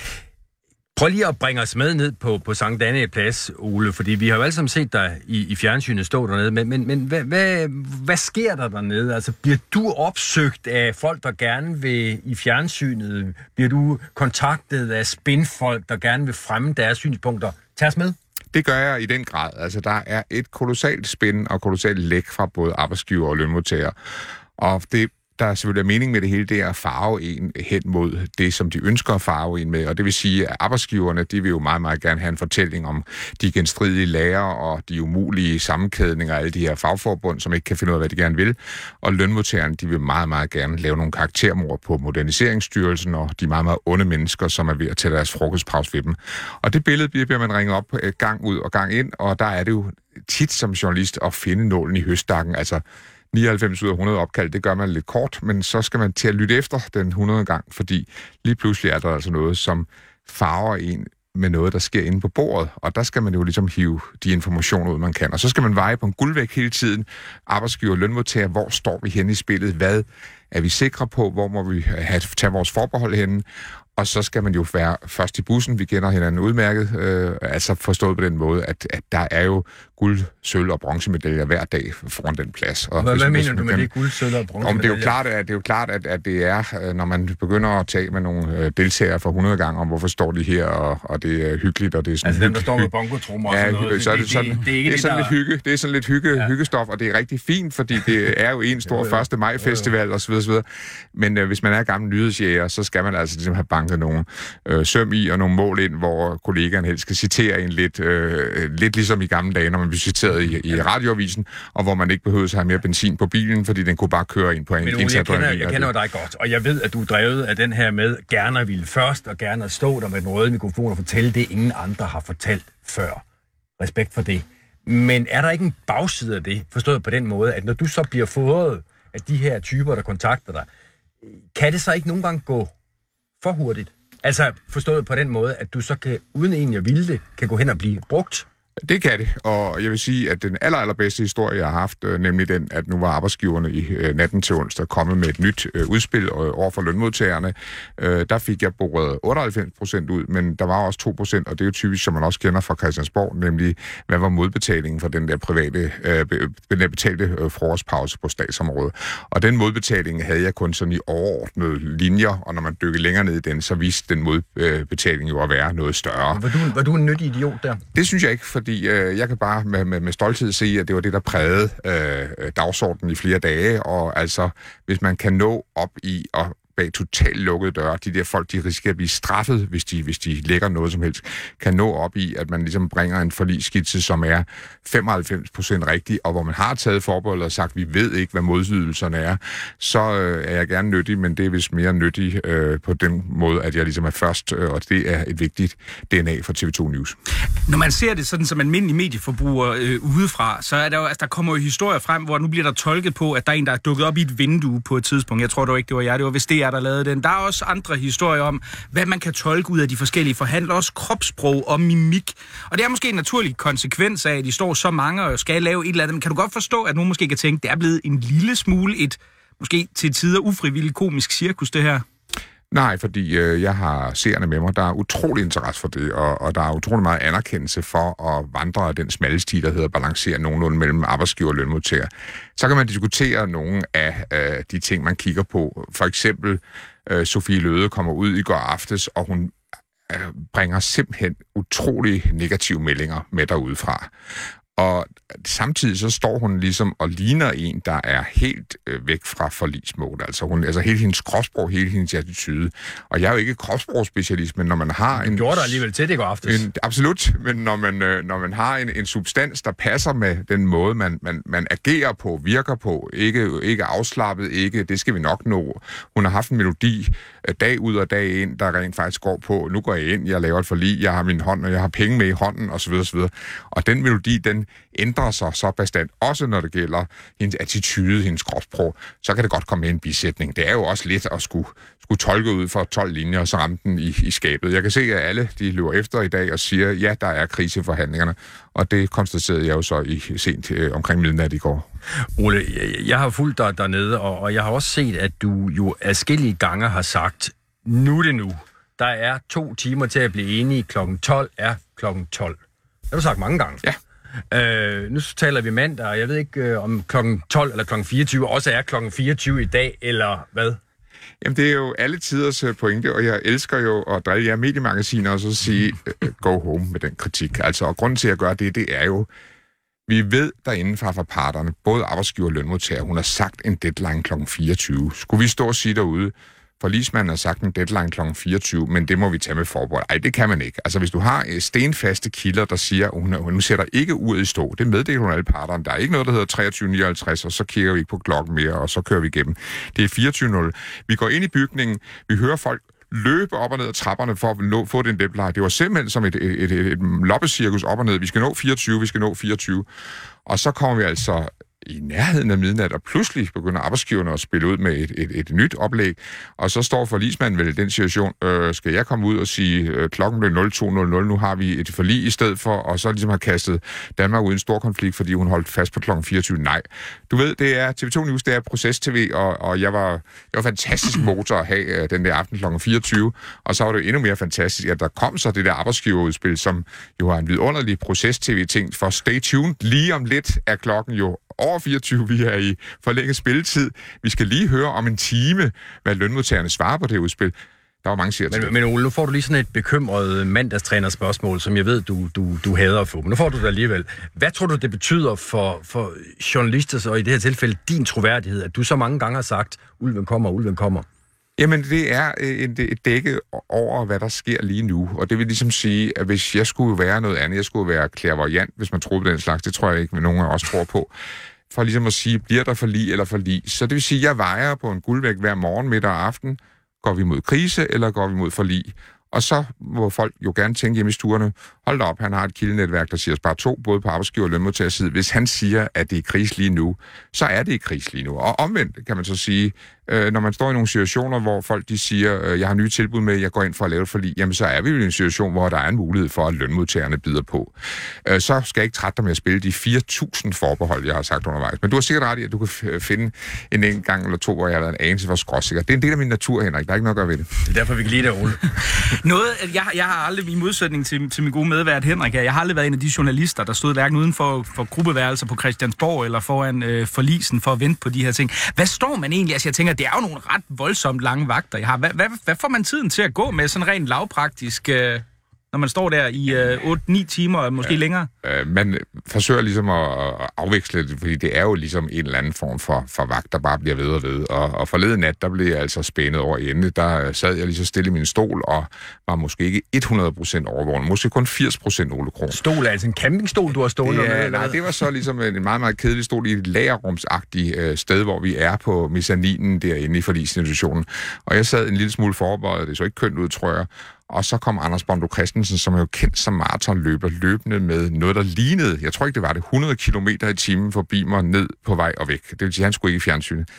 Prøv lige at bringe os med ned på, på Sankt Daniel Plads, Ole, fordi vi har jo alle sammen set dig i, i fjernsynet stå dernede, men, men, men hvad, hvad, hvad sker der dernede? Altså, bliver du opsøgt af folk, der gerne vil i fjernsynet? Bliver du kontaktet af spinfolk, der gerne vil fremme deres synspunkter? Tag os med. Det gør jeg i den grad. Altså, der er et kolossalt spænd og kolossalt læk fra både arbejdsgiver og lønmodtagere. Og det, der er selvfølgelig mening med det hele, det er at farve en hen mod det, som de ønsker at farve en med. Og det vil sige, at arbejdsgiverne, de vil jo meget, meget gerne have en fortælling om de genstridige lærer og de umulige sammenkædninger af alle de her fagforbund, som ikke kan finde ud af, hvad de gerne vil. Og lønmodtagerne, de vil meget, meget gerne lave nogle karaktermord på Moderniseringsstyrelsen og de meget, meget onde mennesker, som er ved at tage deres frokostpause ved dem. Og det billede bliver, man ringet op øh, gang ud og gang ind, og der er det jo tit som journalist at finde nålen i høstakken. Altså, 99 ud af 100 opkald, det gør man lidt kort, men så skal man til at lytte efter den 100 gang, fordi lige pludselig er der altså noget, som farver en med noget, der sker inde på bordet, og der skal man jo ligesom hive de informationer ud, man kan. Og så skal man veje på en guldvægt hele tiden. Arbejdsgiver og lønmodtager, hvor står vi henne i spillet? Hvad er vi sikre på? Hvor må vi have, tage vores forbehold henne? Og så skal man jo være først i bussen. Vi kender hinanden udmærket. Øh, altså forstået på den måde, at, at der er jo guld, sølv og bronzemedaljer hver dag foran den plads. Og Hvad, hvis- hvad hvis mener du man med kan- det guld, sølv og bronze? om det er jo klart, at det er jo klart, at, at det er, øh, når man begynder at tale med nogle øh, deltagere for 100 gange om, hvorfor står de her, og, og det er hyggeligt, og det er sådan Altså dem, der hygge- står med bongotrummer og Ja, sådan noget. så er det, sådan, det, det, er det er sådan der... lidt hygge, det er sådan lidt hygge, ja. hyggestof, og det er rigtig fint, fordi det er jo en [laughs] stor 1. maj festival osv. osv. Men øh, hvis man er gammel nyhedsjæger, så skal man altså ligesom have banket nogle øh, søm i og nogle mål ind, hvor kollegaen helst skal citere en lidt, øh, lidt ligesom i gamle dage, når man blev citeret i, i radioavisen, og hvor man ikke behøvede at have mere benzin på bilen, fordi den kunne bare køre ind på en Men Ole, jeg indsat kender, jeg kender dig godt, og jeg ved, at du er drevet af den her med gerne at ville først, og gerne at stå der med den røde mikrofon og fortælle det, ingen andre har fortalt før. Respekt for det. Men er der ikke en bagside af det, forstået på den måde, at når du så bliver fået af de her typer, der kontakter dig, kan det så ikke nogle gange gå for hurtigt? Altså forstået på den måde, at du så kan, uden egentlig at ville det, kan gå hen og blive brugt? Det kan det, og jeg vil sige, at den aller, allerbedste historie, jeg har haft, øh, nemlig den, at nu var arbejdsgiverne i øh, natten til onsdag kommet med et nyt øh, udspil over for lønmodtagerne. Der fik jeg boret 98 procent ud, men der var også 2 procent, og det er jo typisk, som man også kender fra Christiansborg, nemlig hvad var modbetalingen for den der private, den der betalte frokostpause på statsområdet. Og den modbetaling havde jeg kun sådan i overordnede linjer, og når man dykkede længere ned i den, så viste den modbetaling jo at være noget større. Var du, var du en nyttig idiot der? Det synes jeg ikke, fordi øh, jeg kan bare med, med, med stolthed se, at det var det, der prægede øh, øh, dagsordenen i flere dage. Og altså, hvis man kan nå op i at bag totalt lukkede døre, de der folk, de risikerer at blive straffet, hvis de, hvis de lægger noget som helst, kan nå op i, at man ligesom bringer en forligsskitse, som er 95% rigtig, og hvor man har taget forbehold og sagt, vi ved ikke, hvad modydelserne er, så øh, er jeg gerne nyttig, men det er vist mere nyttig øh, på den måde, at jeg ligesom er først, øh, og det er et vigtigt DNA for TV2 News. Når man ser det sådan som almindelig medieforbruger øh, udefra, så er der jo, altså, der kommer jo historier frem, hvor nu bliver der tolket på, at der er en, der er dukket op i et vindue på et tidspunkt. Jeg tror dog ikke, det var jeg, det var vist det jer, der lavede den. Der er også andre historier om, hvad man kan tolke ud af de forskellige forhandlere, også kropssprog og mimik. Og det er måske en naturlig konsekvens af, at de står så mange og skal lave et eller andet. Men kan du godt forstå, at nogen måske kan tænke, det er blevet en lille smule et, måske til tider ufrivilligt komisk cirkus, det her? Nej, fordi øh, jeg har seerne med mig. Der er utrolig interesse for det, og, og der er utrolig meget anerkendelse for at vandre af den smalle sti, der hedder balancere nogenlunde mellem arbejdsgiver og lønmodtager. Så kan man diskutere nogle af øh, de ting, man kigger på. For eksempel, øh, Sofie Løde kommer ud i går aftes, og hun øh, bringer simpelthen utrolig negative meldinger med derudefra. Og samtidig så står hun ligesom og ligner en, der er helt øh, væk fra forlismål. Altså, hun, altså hele hendes kropssprog, hele hendes attitude. Og jeg er jo ikke kropssprogsspecialist, men når man har en... Du gjorde dig alligevel til det går aftes. En, absolut, men når man, øh, når man har en, en substans, der passer med den måde, man, man, man agerer på, virker på, ikke, ikke afslappet, ikke, det skal vi nok nå. Hun har haft en melodi øh, dag ud og dag ind, der rent faktisk går på, nu går jeg ind, jeg laver et forlig, jeg har min hånd, og jeg har penge med i hånden, osv. osv. Og den melodi, den ændrer sig så bestandt, også når det gælder hendes attitude, hendes kropsprog, så kan det godt komme med en bisætning. Det er jo også lidt at skulle, skulle tolke ud for 12 linjer, og så ramme den i, i skabet. Jeg kan se, at alle de løber efter i dag og siger, ja, der er kriseforhandlingerne, og det konstaterede jeg jo så i sent øh, omkring midnat i går. Ole, jeg, jeg har fulgt dig dernede, og, og jeg har også set, at du jo adskillige gange har sagt, nu er det nu. Der er to timer til at blive enige. Klokken 12 er klokken 12. Det har du sagt mange gange. Ja. Øh, nu taler vi mandag, og jeg ved ikke øh, om klokken 12 eller klokken 24 også er klokken 24 i dag, eller hvad? Jamen, det er jo alle tiders øh, pointe, og jeg elsker jo at drille jer mediemagasiner og så sige, uh, go home med den kritik. Altså, og grunden til at gøre det, det er jo, vi ved derinde fra, fra parterne, både arbejdsgiver og lønmodtager, hun har sagt en deadline kl. 24. Skulle vi stå og sige derude, Forlismanden har sagt en deadline kl. 24, men det må vi tage med forbehold. Ej, det kan man ikke. Altså, hvis du har øh, stenfaste kilder, der siger, at hun, hun sætter ikke uret i stå, det meddeler hun alle parterne. Der er ikke noget, der hedder 23.59, og så kigger vi ikke på klokken mere, og så kører vi igennem. Det er 24.0. Vi går ind i bygningen, vi hører folk løbe op og ned ad trapperne for at nå, få den deadline. Det var simpelthen som et, et, et, et loppecirkus op og ned. Vi skal nå 24, vi skal nå 24. Og så kommer vi altså i nærheden af midnat, og pludselig begynder arbejdsgiverne at spille ud med et, et, et nyt oplæg, og så står forlismanden vel i den situation, øh, skal jeg komme ud og sige, øh, klokken blev 02.00, nu har vi et forlig i stedet for, og så ligesom har kastet Danmark ud i en stor konflikt, fordi hun holdt fast på klokken 24. Nej. Du ved, det er TV2 News, det er Proces-TV, og, og jeg var, jeg var fantastisk [clears throat] motor at have øh, den der aften klokken 24, og så var det endnu mere fantastisk, at der kom så det der arbejdsgiverudspil, som jo har en vidunderlig Proces-TV-ting, for stay tuned. Lige om lidt er klokken jo over 24. Vi er i forlænget spilletid. Vi skal lige høre om en time, hvad lønmodtagerne svarer på det udspil. Der var mange siger men, men Ole, nu får du lige sådan et bekymret mandagstrænerspørgsmål, som jeg ved, du, du, du hader at få. Men nu får du det alligevel. Hvad tror du, det betyder for, for journalister, og i det her tilfælde din troværdighed, at du så mange gange har sagt, ulven kommer, ulven kommer? Jamen, det er et, et dække over, hvad der sker lige nu. Og det vil ligesom sige, at hvis jeg skulle være noget andet, jeg skulle være klærvariant, hvis man troede på den slags, det tror jeg ikke, at nogen af os tror på, for ligesom at sige, bliver der for lige eller for lige. Så det vil sige, at jeg vejer på en guldvægt hver morgen, middag og aften. Går vi mod krise, eller går vi mod for lige? Og så må folk jo gerne tænke hjemme i stuerne, hold da op, han har et kildenetværk, der siger bare to, både på arbejdsgiver og lønmodtagerside. Hvis han siger, at det er kris lige nu, så er det i kris lige nu. Og omvendt kan man så sige, øh, når man står i nogle situationer, hvor folk de siger, øh, jeg har nye tilbud med, jeg går ind for at lave et forlig, jamen så er vi jo i en situation, hvor der er en mulighed for, at lønmodtagerne bider på. Øh, så skal jeg ikke trætte dig med at spille de 4.000 forbehold, jeg har sagt undervejs. Men du har sikkert ret i, at du kan finde en enkelt gang eller to, hvor jeg har været en anelse for skråsikker. Det er en del af min natur, Henrik. Der er ikke noget at gøre ved det. Det er derfor, vi kan lide det, Ole. [laughs] Noget, jeg, jeg har aldrig, i modsætning til, til min gode medvært Henrik, jeg har aldrig været en af de journalister, der stod hverken uden for, for gruppeværelser på Christiansborg eller foran øh, forlisen for at vente på de her ting. Hvad står man egentlig? Altså, jeg tænker, det er jo nogle ret voldsomt lange vagter, jeg har. Hvad, hvad, hvad får man tiden til at gå med sådan rent lavpraktisk... Øh når man står der i øh, 8-9 timer, og måske ja, længere? Øh, man forsøger ligesom at, at afveksle det, fordi det er jo ligesom en eller anden form for, for vagt, der bare bliver ved og ved. Og, og forleden nat, der blev jeg altså spændet over ende. Der sad jeg lige så stille i min stol, og var måske ikke 100% overvågen, måske kun 80% Ole Kron. Stol er altså en campingstol, du har stående ja, med? Nej, det var så ligesom en meget, meget kedelig stol i et lagerrumsagtigt øh, sted, hvor vi er på mezzaninen derinde i forlisinstitutionen. Og jeg sad en lille smule forberedt, det så ikke kønt ud, tror jeg, og så kom Anders Bondo Christensen, som er jo kendt som maratonløber, løbende med noget, der lignede, jeg tror ikke det var det, 100 km i timen forbi mig ned på vej og væk. Det vil sige, at han skulle ikke i fjernsynet.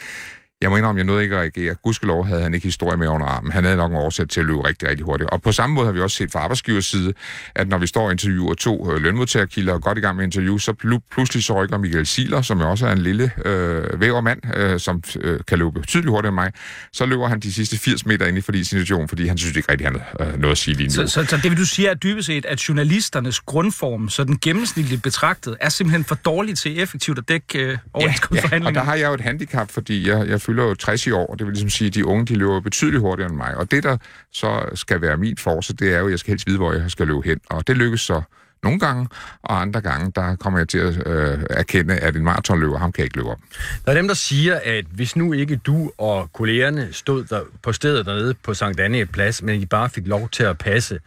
Jeg må indrømme, jeg nåede ikke at reagere. Gudskelov havde han ikke historie med under armen. Han havde nok en årsag til at løbe rigtig, rigtig hurtigt. Og på samme måde har vi også set fra arbejdsgivers side, at når vi står og interviewer to øh, lønmodtagerkilder og godt i gang med interview, så pl- pludselig så rykker Michael Siler, som jo også er en lille øh, vævermand, øh, som øh, kan løbe betydeligt hurtigere end mig, så løber han de sidste 80 meter ind i fordi situation, fordi han synes ikke rigtig, han har øh, noget at sige lige nu. Så, så, så det vil du sige er dybest set, at journalisternes grundform, så den gennemsnitligt betragtet, er simpelthen for dårlig til effektivt at dække øh, overenskomstforhandlinger? Ja, ja, og der har jeg jo et handicap, fordi jeg, jeg fylder jo 60 i år. Det vil ligesom sige, at de unge de løber betydeligt hurtigere end mig. Og det, der så skal være min force, det er jo, at jeg skal helst vide, hvor jeg skal løbe hen. Og det lykkes så nogle gange, og andre gange, der kommer jeg til at øh, erkende, at en maratonløber, ham kan ikke løbe op. Der er dem, der siger, at hvis nu ikke du og kollegerne stod der på stedet dernede på Sankt Anne Plads, men I bare fik lov til at passe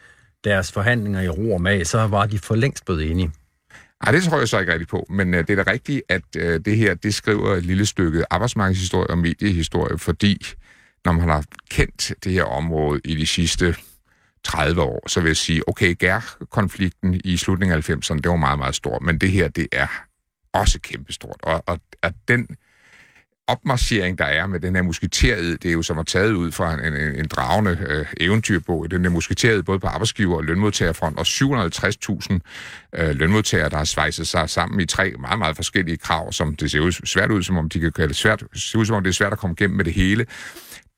deres forhandlinger i ro og mag, så var de for længst blevet enige. Nej, det tror jeg så ikke rigtigt på, men øh, det er da rigtigt, at øh, det her, det skriver et lille stykke arbejdsmarkedshistorie og mediehistorie, fordi når man har kendt det her område i de sidste 30 år, så vil jeg sige, okay, Gær-konflikten i slutningen af 90'erne, det var meget, meget stor, men det her, det er også kæmpestort. Og, og at den opmarchering, der er med den her musketered, det er jo som at taget ud fra en, en, en dragende øh, eventyrbog. Den er musketered både på arbejdsgiver- og lønmodtagerfront, og 750.000 øh, lønmodtagere, der har svejset sig sammen i tre meget, meget forskellige krav, som det ser ud, svært ud, som om de kan kalde svært, ser ud, som om det er svært at komme igennem med det hele.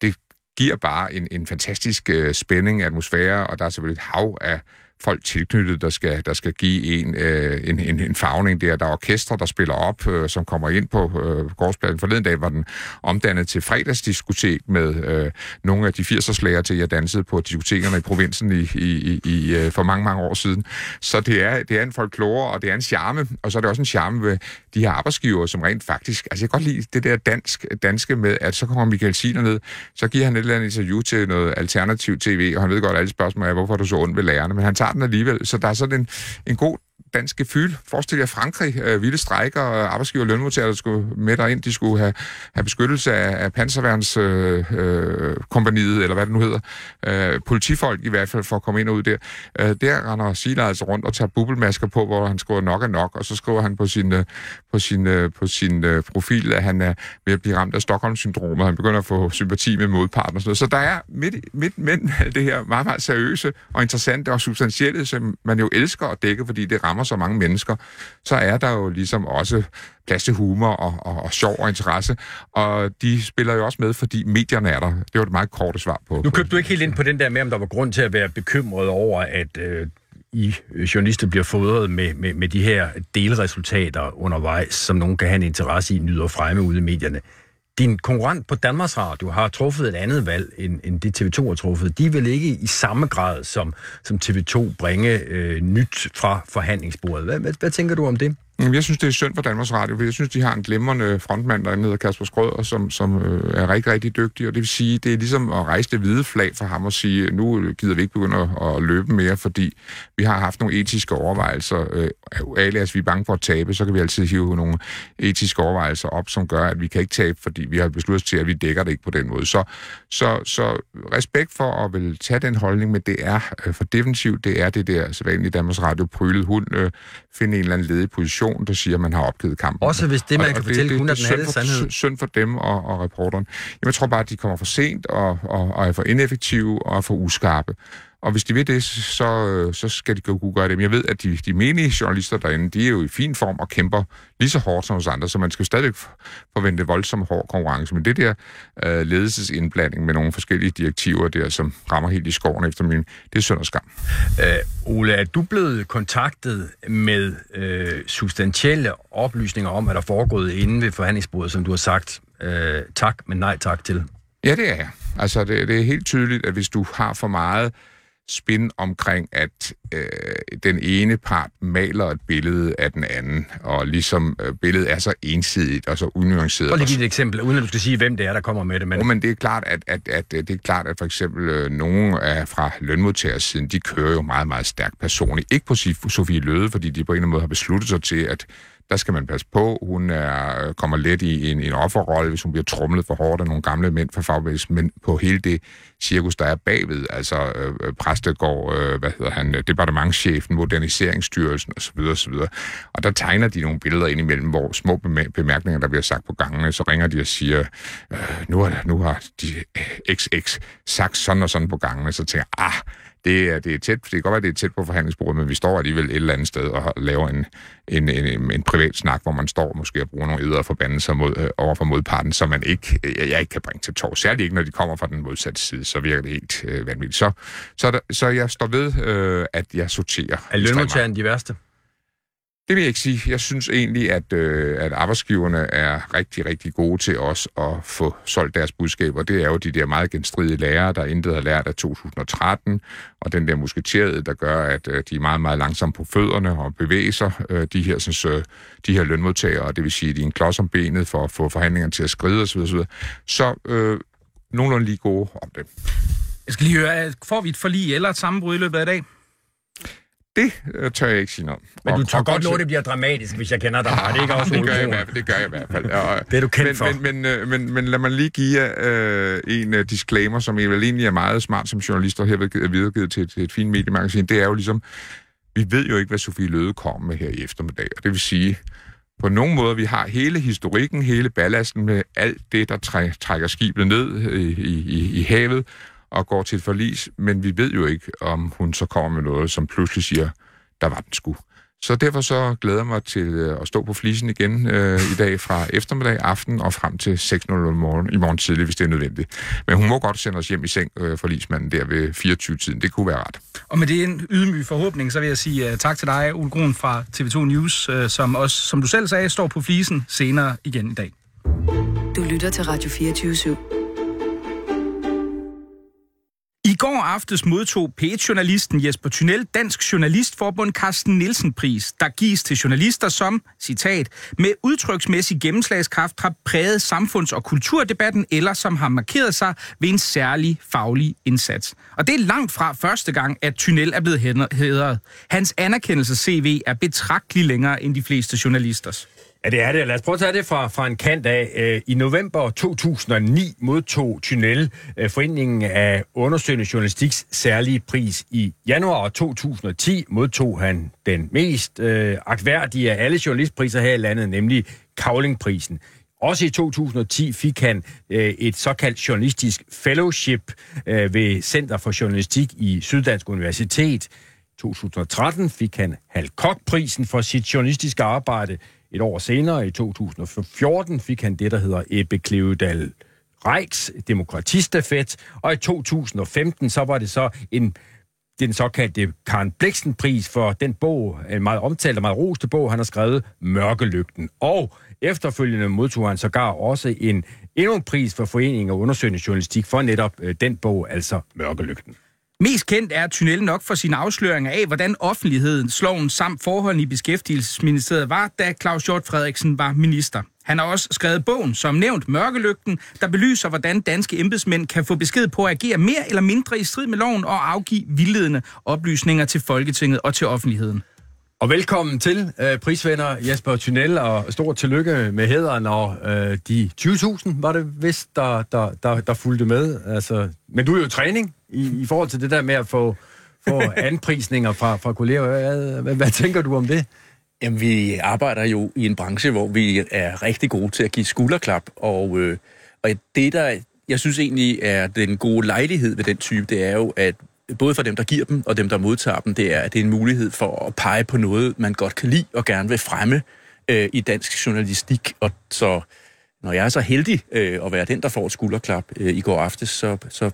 Det giver bare en, en fantastisk øh, spænding, atmosfære, og der er selvfølgelig et hav af folk tilknyttet, der skal, der skal give en, øh, en, en, en farvning der. Der er orkestre, der spiller op, øh, som kommer ind på øh, gårdspladsen. Forleden dag var den omdannet til fredagsdiskotek med øh, nogle af de 80'er til, jeg dansede på diskotekerne i provinsen i, i, i, øh, for mange, mange år siden. Så det er, det er en folklore, og det er en charme, og så er det også en charme ved de her arbejdsgiver, som rent faktisk... Altså, jeg kan godt lide det der dansk, danske med, at så kommer Michael Siner ned, så giver han et eller andet interview til noget alternativ tv, og han ved godt, at alle spørgsmål er, hvorfor er du så ondt ved lærerne, men han tager den alligevel. Så der er sådan en, en god dansk gefyld. Forestil jer Frankrig, øh, vilde strækker, og øh, arbejdsgiver og lønmodtagere, der skulle med derind, de skulle have, have beskyttelse af, af panserværnskompaniet, øh, øh, eller hvad det nu hedder. Øh, politifolk i hvert fald, for at komme ind og ud der. Øh, der render Sila altså rundt og tager bubbelmasker på, hvor han skriver nok er nok, og så skriver han på sin, øh, på sin, øh, på sin øh, profil, at han er ved at blive ramt af Stockholm-syndromet, han begynder at få sympati med modparten og sådan noget. Så der er midt, midt men [laughs] det her meget, meget seriøse og interessante og substantielle, som man jo elsker at dække, fordi det rammer så mange mennesker, så er der jo ligesom også plads til humor og, og, og sjov og interesse. Og de spiller jo også med, fordi medierne er der. Det var et meget korte svar på. Nu købte du ikke helt ind på den der med, om der var grund til at være bekymret over, at øh, I journalister bliver fodret med, med, med de her delresultater undervejs, som nogen kan have en interesse i, nyder fremme ude i medierne. Din konkurrent på Danmarks Radio har truffet et andet valg, end, end det TV2 har truffet. De vil ikke i samme grad som, som TV2 bringe øh, nyt fra forhandlingsbordet. Hvad, hvad, hvad tænker du om det? Jeg synes, det er synd for Danmarks Radio, for jeg synes, de har en glemrende frontmand, der hedder Kasper Skrøder, som, som øh, er rigtig, rigtig dygtig, og det vil sige, det er ligesom at rejse det hvide flag for ham og sige, nu gider vi ikke begynde at, at løbe mere, fordi vi har haft nogle etiske overvejelser. Øh, alias, vi er bange for at tabe, så kan vi altid hive nogle etiske overvejelser op, som gør, at vi kan ikke tabe, fordi vi har besluttet til, at vi dækker det ikke på den måde. Så, så, så respekt for at vil tage den holdning, men det er øh, for defensivt, det er det der sædvanlige Danmarks Radio prylet hund, øh, finde en eller anden ledig position, der siger, at man har opgivet kampen. Også hvis det, man og, kan og fortælle, det, kun er den halve sandhed. Synd for dem og, og reporteren. Jamen, jeg tror bare, at de kommer for sent og, og, og er for ineffektive og er for uskarpe. Og hvis de vil det, så, så skal de kunne gøre det. Men jeg ved, at de, de menige journalister derinde, de er jo i fin form og kæmper lige så hårdt som hos andre, så man skal stadigvæk forvente voldsom hård konkurrence. Men det der uh, ledelsesindblanding med nogle forskellige direktiver der, som rammer helt i skoven efter min, det er synd og skam. Uh, Ole, er du blevet kontaktet med uh, substantielle oplysninger om, hvad der er foregået inde ved forhandlingsbordet, som du har sagt uh, tak, men nej tak til? Ja, det er jeg. Altså, det, det er helt tydeligt, at hvis du har for meget spin omkring, at øh, den ene part maler et billede af den anden, og ligesom øh, billedet er så ensidigt og så unuanceret. Og lige et eksempel, uden at du skal sige, hvem det er, der kommer med det. Men, men det er klart, at, at, at, det er klart, at for eksempel øh, nogle af fra lønmodtagersiden, de kører jo meget, meget stærkt personligt. Ikke på Sofie Løde, fordi de på en eller anden måde har besluttet sig til, at der skal man passe på. Hun er, øh, kommer let i en, en offerrolle, hvis hun bliver trumlet for hårdt af nogle gamle mænd fra fagbevægelsen, men på hele det cirkus, der er bagved, altså øh, øh Præstegård, øh, hvad hedder han, øh, departementschefen, moderniseringsstyrelsen osv. osv. Og der tegner de nogle billeder ind imellem, hvor små bemærkninger, der bliver sagt på gangene, så ringer de og siger, øh, nu, har, nu har de XX sagt sådan og sådan på gangene, så tænker jeg, ah, det er, det er tæt, det kan godt være, det er tæt på forhandlingsbordet, men vi står alligevel et eller andet sted og laver en, en, en, en privat snak, hvor man står måske og bruger nogle ydre forbandelser mod, øh, over for modparten, som man ikke, jeg, jeg ikke kan bringe til tår. Særligt ikke, når de kommer fra den modsatte side, så virker det helt øh, vanvittigt. Så, så, der, så jeg står ved, øh, at jeg sorterer. Er lønmodtageren de værste? Det vil jeg ikke sige. Jeg synes egentlig, at, øh, at arbejdsgiverne er rigtig, rigtig gode til os at få solgt deres budskaber. Det er jo de der meget genstridige lærere, der intet har lært af 2013, og den der musketerede, der gør, at øh, de er meget, meget langsomme på fødderne og bevæger sig, øh, de, her, synes, øh, de her lønmodtagere, det vil sige, at de er en klods om benet for at få forhandlingerne til at skride osv. osv. Så øh, nogenlunde lige gode om det. Jeg skal lige høre, øh, får vi et forlig eller et sammenbrud i løbet af i dag? Det øh, tør jeg ikke sige noget. Men du tager og godt til- lov, det bliver dramatisk, hvis jeg kender dig. Er det ikke også det gør, jeg i hvert fald, det gør jeg i hvert fald. Og, Det er du kendt men, for. Men, men, øh, men, men lad mig lige give øh, en uh, disclaimer, som jeg vel egentlig er meget smart som journalist og her videregivet til, til et fint mediemagasin. Det er jo ligesom, vi ved jo ikke, hvad Sofie Løde kommer med her i eftermiddag. Og det vil sige, på nogle måder, vi har hele historikken, hele ballasten med alt det, der træ, trækker skibet ned i, i, i havet og går til et forlis, men vi ved jo ikke, om hun så kommer med noget, som pludselig siger, der var den sgu. Så derfor så glæder jeg mig til øh, at stå på flisen igen øh, i dag fra eftermiddag, aften og frem til 6.00 morgen, i morgen tidlig, hvis det er nødvendigt. Men hun må godt sende os hjem i seng, øh, forlismanden, der ved 24-tiden. Det kunne være ret. Og med det en ydmyg forhåbning, så vil jeg sige uh, tak til dig, Ole Grun fra TV2 News, uh, som også, som du selv sagde, står på flisen senere igen i dag. Du lytter til Radio 24 /7 går aftes modtog P1-journalisten Jesper Thunel Dansk Journalistforbund Carsten Nielsen-pris, der gives til journalister som, citat, med udtryksmæssig gennemslagskraft har præget samfunds- og kulturdebatten, eller som har markeret sig ved en særlig faglig indsats. Og det er langt fra første gang, at Thunel er blevet hædret. Hans anerkendelse-CV er betragteligt længere end de fleste journalisters. Ja, det er det. Lad os prøve at tage det fra, fra en kant af. Øh, I november 2009 modtog Tunnel øh, Foreningen af Undersøgende Journalistiks særlige pris. I januar 2010 modtog han den mest øh, akværdige af alle journalistpriser her i landet, nemlig Kavlingprisen. Også i 2010 fik han øh, et såkaldt journalistisk fellowship øh, ved Center for Journalistik i Syddansk Universitet. 2013 fik han Hal Koch-prisen for sit journalistiske arbejde. Et år senere, i 2014, fik han det, der hedder Ebbe Klevedal Reichs demokratistafet, og i 2015, så var det så en den såkaldte Karen Bliksen-pris for den bog, en meget omtalt og meget roste bog, han har skrevet, Mørkelygten. Og efterfølgende modtog han sågar også en endnu en pris for Foreningen af Undersøgende Journalistik for netop øh, den bog, altså Mørkelygten. Mest kendt er Tunnel nok for sine afsløringer af, hvordan offentligheden, sloven samt forholdene i Beskæftigelsesministeriet var, da Claus Hjort Frederiksen var minister. Han har også skrevet bogen, som nævnt Mørkelygten, der belyser, hvordan danske embedsmænd kan få besked på at agere mere eller mindre i strid med loven og afgive vildledende oplysninger til Folketinget og til offentligheden. Og velkommen til, øh, prisvinder Jesper Tunnel, og stort tillykke med hæderen og øh, de 20.000, var det vist, der, der, der, der fulgte med. Altså, men du er jo i træning i, i forhold til det der med at få, få [laughs] anprisninger fra, fra kolleger. Hvad, hvad, hvad tænker du om det? Jamen, vi arbejder jo i en branche, hvor vi er rigtig gode til at give skulderklap, og, øh, og det, der jeg synes egentlig er den gode lejlighed ved den type, det er jo, at både for dem, der giver dem, og dem, der modtager dem, det er, at det er en mulighed for at pege på noget, man godt kan lide og gerne vil fremme øh, i dansk journalistik. Og så, når jeg er så heldig øh, at være den, der får et skulderklap øh, i går aftes, så, så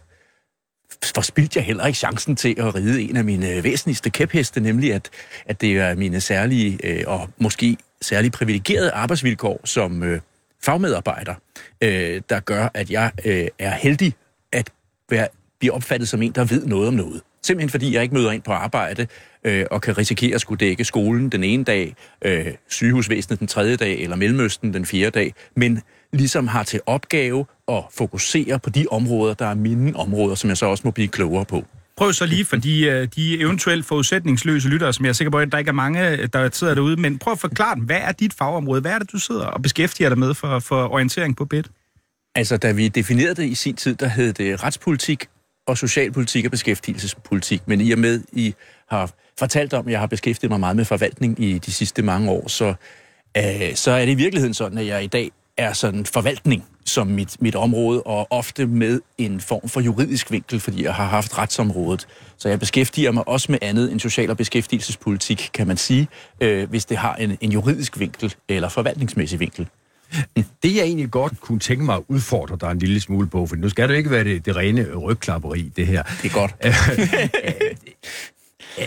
forspildte jeg heller ikke chancen til at ride en af mine øh, væsentligste kæpheste, nemlig at, at det er mine særlige øh, og måske særlig privilegerede arbejdsvilkår som øh, fagmedarbejder, øh, der gør, at jeg øh, er heldig at være, blive opfattet som en, der ved noget om noget. Simpelthen fordi jeg ikke møder ind på arbejde øh, og kan risikere at skulle dække skolen den ene dag, øh, sygehusvæsenet den tredje dag eller Mellemøsten den fjerde dag, men ligesom har til opgave at fokusere på de områder, der er mine områder, som jeg så også må blive klogere på. Prøv så lige for de, øh, de eventuelt forudsætningsløse lyttere, som jeg er sikker på, at der ikke er mange, der sidder derude, men prøv at forklare dem, hvad er dit fagområde? Hvad er det, du sidder og beskæftiger dig med for, for orientering på BIT? Altså, da vi definerede det i sin tid, der hed det retspolitik og socialpolitik og beskæftigelsespolitik. Men i og med, I har fortalt om, at jeg har beskæftiget mig meget med forvaltning i de sidste mange år, så, øh, så er det i virkeligheden sådan, at jeg i dag er sådan forvaltning som mit, mit område, og ofte med en form for juridisk vinkel, fordi jeg har haft retsområdet. Så jeg beskæftiger mig også med andet end social- og beskæftigelsespolitik, kan man sige, øh, hvis det har en, en juridisk vinkel eller forvaltningsmæssig vinkel. Det jeg egentlig godt kunne tænke mig at udfordre dig en lille smule på, for nu skal det ikke være det, det rene rygklapperi, det her. Det er godt. [laughs]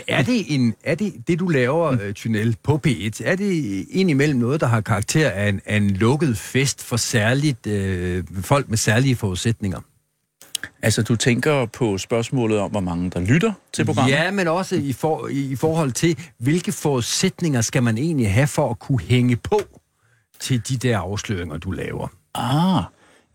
Er det, en, er det, det du laver, øh, Tunnel, på P1, er det indimellem noget, der har karakter af en, af en lukket fest for særligt øh, folk med særlige forudsætninger? Altså, du tænker på spørgsmålet om, hvor mange der lytter til programmet? Ja, men også i, for, i forhold til, hvilke forudsætninger skal man egentlig have for at kunne hænge på til de der afsløringer, du laver? Ah,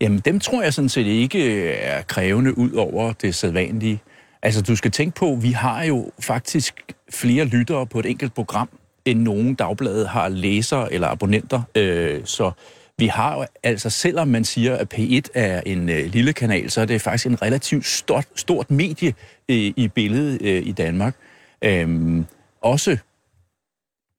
jamen dem tror jeg sådan set ikke er krævende ud over det sædvanlige. Altså, du skal tænke på, vi har jo faktisk flere lyttere på et enkelt program, end nogen dagblade har læsere eller abonnenter. Øh, så vi har jo, altså selvom man siger, at P1 er en øh, lille kanal, så er det faktisk en relativt stort, stort medie øh, i billedet øh, i Danmark. Øhm, også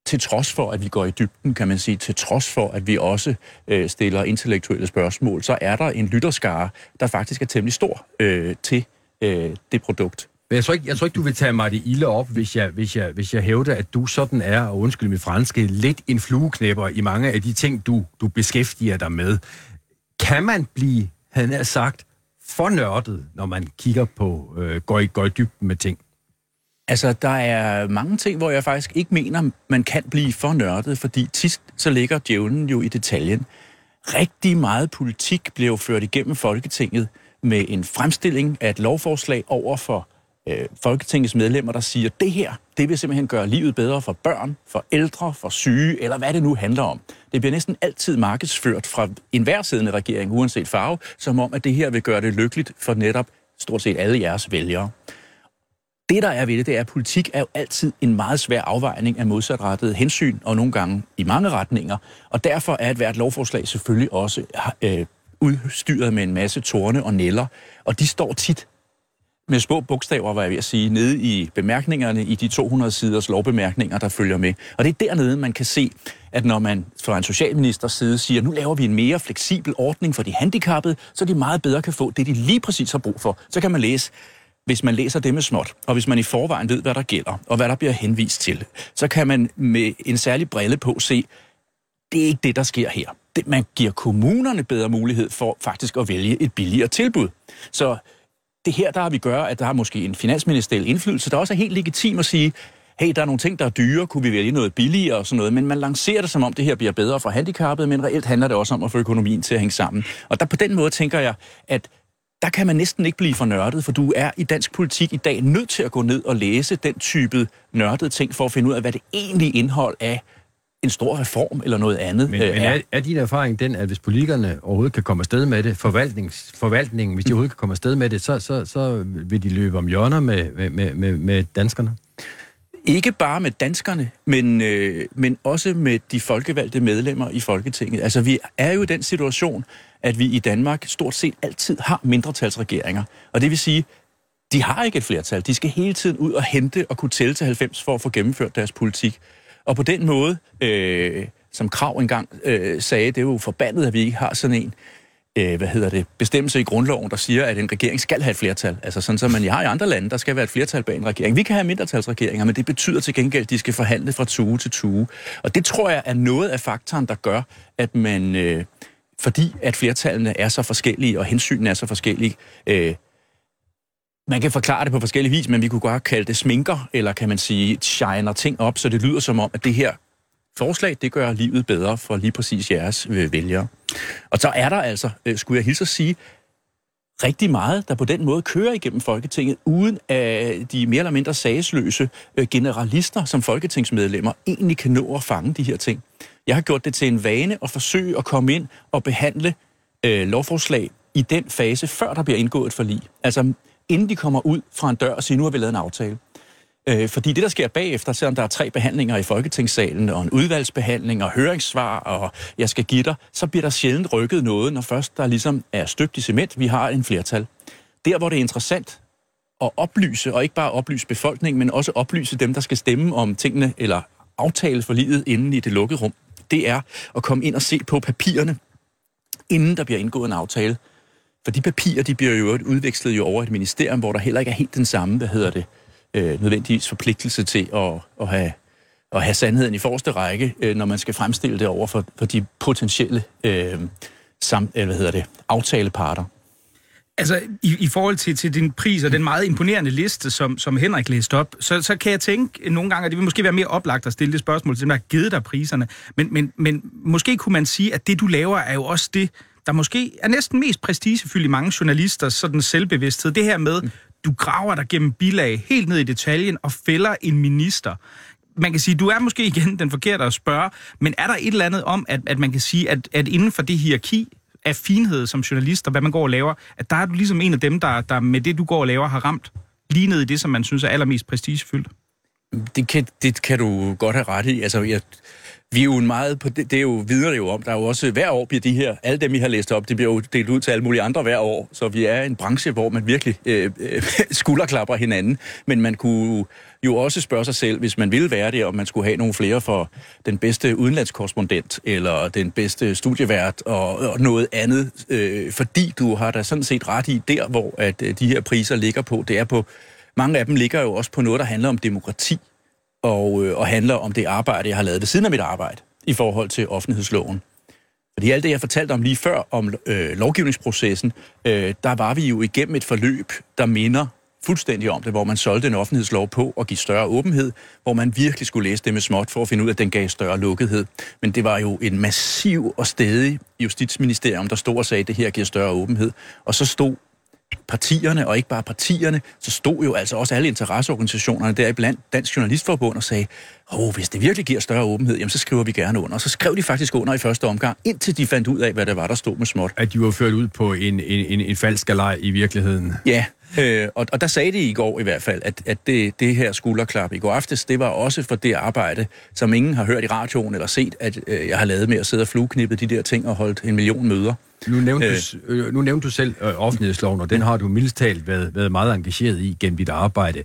til trods for, at vi går i dybden, kan man sige, til trods for, at vi også øh, stiller intellektuelle spørgsmål, så er der en lytterskare, der faktisk er temmelig stor øh, til øh, det produkt. Men jeg tror, ikke, jeg tror ikke, du vil tage mig det ilde op, hvis jeg, hvis, jeg, hvis jeg hævder, at du sådan er, og undskyld mit franske, lidt en flueknæpper i mange af de ting, du, du beskæftiger dig med. Kan man blive, han har sagt, for nørdet, når man kigger på, øh, går, i, går i dybden med ting? Altså, der er mange ting, hvor jeg faktisk ikke mener, man kan blive for nørdet, fordi tit så ligger djævlen jo i detaljen. Rigtig meget politik blev ført igennem Folketinget med en fremstilling af et lovforslag over for øh, Folketingets medlemmer, der siger, det her, det vil simpelthen gøre livet bedre for børn, for ældre, for syge, eller hvad det nu handler om. Det bliver næsten altid markedsført fra enhver siddende regering, uanset farve, som om, at det her vil gøre det lykkeligt for netop stort set alle jeres vælgere. Det, der er ved det, det er, at politik er jo altid en meget svær afvejning af modsatrettede hensyn, og nogle gange i mange retninger. Og derfor er et hvert lovforslag selvfølgelig også øh, udstyret med en masse torne og neller, og de står tit med små bogstaver, var jeg ved at sige, nede i bemærkningerne i de 200 siders lovbemærkninger, der følger med. Og det er dernede, man kan se, at når man fra en socialministers side siger, nu laver vi en mere fleksibel ordning for de handicappede, så de meget bedre kan få det, de lige præcis har brug for, så kan man læse, hvis man læser det med småt, og hvis man i forvejen ved, hvad der gælder, og hvad der bliver henvist til, så kan man med en særlig brille på se, det er ikke det, der sker her. Det, man giver kommunerne bedre mulighed for faktisk at vælge et billigere tilbud. Så det her, der har vi gør, at der har måske en finansministeriel indflydelse, der også er helt legitim at sige, hey, der er nogle ting, der er dyre, kunne vi vælge noget billigere og sådan noget, men man lancerer det som om, det her bliver bedre for handicappede, men reelt handler det også om at få økonomien til at hænge sammen. Og der på den måde tænker jeg, at der kan man næsten ikke blive for nørdet, for du er i dansk politik i dag nødt til at gå ned og læse den type nørdede ting, for at finde ud af, hvad det egentlige indhold af en stor reform eller noget andet Men, øh, men er, er din erfaring den, at hvis politikerne overhovedet kan komme afsted med det, forvaltnings, forvaltningen, hvis de overhovedet kan komme afsted med det, så, så, så vil de løbe om hjørner med, med, med, med danskerne? Ikke bare med danskerne, men, øh, men også med de folkevalgte medlemmer i Folketinget. Altså, vi er jo i den situation, at vi i Danmark stort set altid har mindretalsregeringer. Og det vil sige, de har ikke et flertal. De skal hele tiden ud og hente og kunne tælle til 90 for at få gennemført deres politik. Og på den måde, øh, som Krav engang øh, sagde, det er jo forbandet, at vi ikke har sådan en øh, hvad hedder det, bestemmelse i grundloven, der siger, at en regering skal have et flertal. Altså sådan som man har i andre lande, der skal være et flertal bag en regering. Vi kan have mindretalsregeringer, men det betyder til gengæld, at de skal forhandle fra tue til tue. Og det tror jeg er noget af faktoren, der gør, at man, øh, fordi at flertallene er så forskellige, og hensynene er så forskellige, øh, man kan forklare det på forskellige vis, men vi kunne godt kalde det sminker, eller kan man sige, shiner ting op, så det lyder som om, at det her forslag, det gør livet bedre for lige præcis jeres øh, vælgere. Og så er der altså, øh, skulle jeg hilse at sige, rigtig meget, der på den måde kører igennem Folketinget, uden at øh, de mere eller mindre sagsløse generalister som folketingsmedlemmer egentlig kan nå at fange de her ting. Jeg har gjort det til en vane at forsøge at komme ind og behandle øh, lovforslag i den fase, før der bliver indgået et forlig. Altså inden de kommer ud fra en dør og siger, nu har vi lavet en aftale. Øh, fordi det, der sker bagefter, selvom der er tre behandlinger i Folketingssalen, og en udvalgsbehandling og høringssvar, og jeg skal give dig, så bliver der sjældent rykket noget, når først der ligesom er støbt i cement. Vi har en flertal. Der, hvor det er interessant at oplyse, og ikke bare oplyse befolkningen, men også oplyse dem, der skal stemme om tingene, eller aftale for livet inden i det lukkede rum, det er at komme ind og se på papirerne, inden der bliver indgået en aftale. For de papirer, de bliver jo udvekslet jo over et ministerium, hvor der heller ikke er helt den samme, hvad hedder det, øh, nødvendigvis forpligtelse til at, at, have, at have sandheden i forreste række, øh, når man skal fremstille det over for, for de potentielle øh, sam, eller hvad hedder det, aftaleparter. Altså, i, i forhold til, til din pris og den meget imponerende liste, som, som Henrik læste op, så, så kan jeg tænke nogle gange, at det vil måske være mere oplagt at stille det spørgsmål til dem, der har givet dig priserne. Men, men, men måske kunne man sige, at det, du laver, er jo også det, der måske er næsten mest prestigefyldt i mange journalisters sådan selvbevidsthed. Det her med, du graver dig gennem bilag helt ned i detaljen og fælder en minister. Man kan sige, du er måske igen den forkerte at spørge, men er der et eller andet om, at, at man kan sige, at, at inden for det hierarki af finhed som journalist, og hvad man går og laver, at der er du ligesom en af dem, der, der med det, du går og laver, har ramt lige ned i det, som man synes er allermest prestigefyldt? Det kan, det kan du godt have ret i. Altså, jeg, vi er jo en meget på det, det er jo vidner det jo om. Der er jo også hver år bliver de her, alle dem, vi har læst op, det bliver jo delt ud til alle mulige andre hver år. Så vi er en branche, hvor man virkelig øh, øh, [laughs] skulderklapper hinanden. Men man kunne jo også spørge sig selv, hvis man ville være det, om man skulle have nogle flere for den bedste udenlandskorrespondent, eller den bedste studievært, og, og noget andet. Øh, fordi du har da sådan set ret i der, hvor at øh, de her priser ligger på. Det er på, mange af dem ligger jo også på noget, der handler om demokrati og, øh, og handler om det arbejde, jeg har lavet ved siden af mit arbejde i forhold til offentlighedsloven. Fordi alt det, jeg fortalte om lige før, om øh, lovgivningsprocessen, øh, der var vi jo igennem et forløb, der minder fuldstændig om det, hvor man solgte en offentlighedslov på at give større åbenhed, hvor man virkelig skulle læse det med småt for at finde ud af, at den gav større lukkethed. Men det var jo en massiv og stedig justitsministerium, der stod og sagde, at det her giver større åbenhed. Og så stod partierne, og ikke bare partierne, så stod jo altså også alle interesseorganisationerne der blandt Dansk Journalistforbund og sagde, åh, hvis det virkelig giver større åbenhed, jamen så skriver vi gerne under. Og så skrev de faktisk under i første omgang, indtil de fandt ud af, hvad det var, der stod med småt. At de var ført ud på en, en, en, en falsk galej i virkeligheden. Ja, øh, og, og der sagde de i går i hvert fald, at, at det, det her skulderklap i går aftes, det var også for det arbejde, som ingen har hørt i radioen eller set, at øh, jeg har lavet med at sidde og flueknippe de der ting og holdt en million møder. Nu nævnte, øh. du, øh, nu nævnte du selv øh, offentlighedsloven, og den har du mildest talt været, været meget engageret i gennem dit arbejde.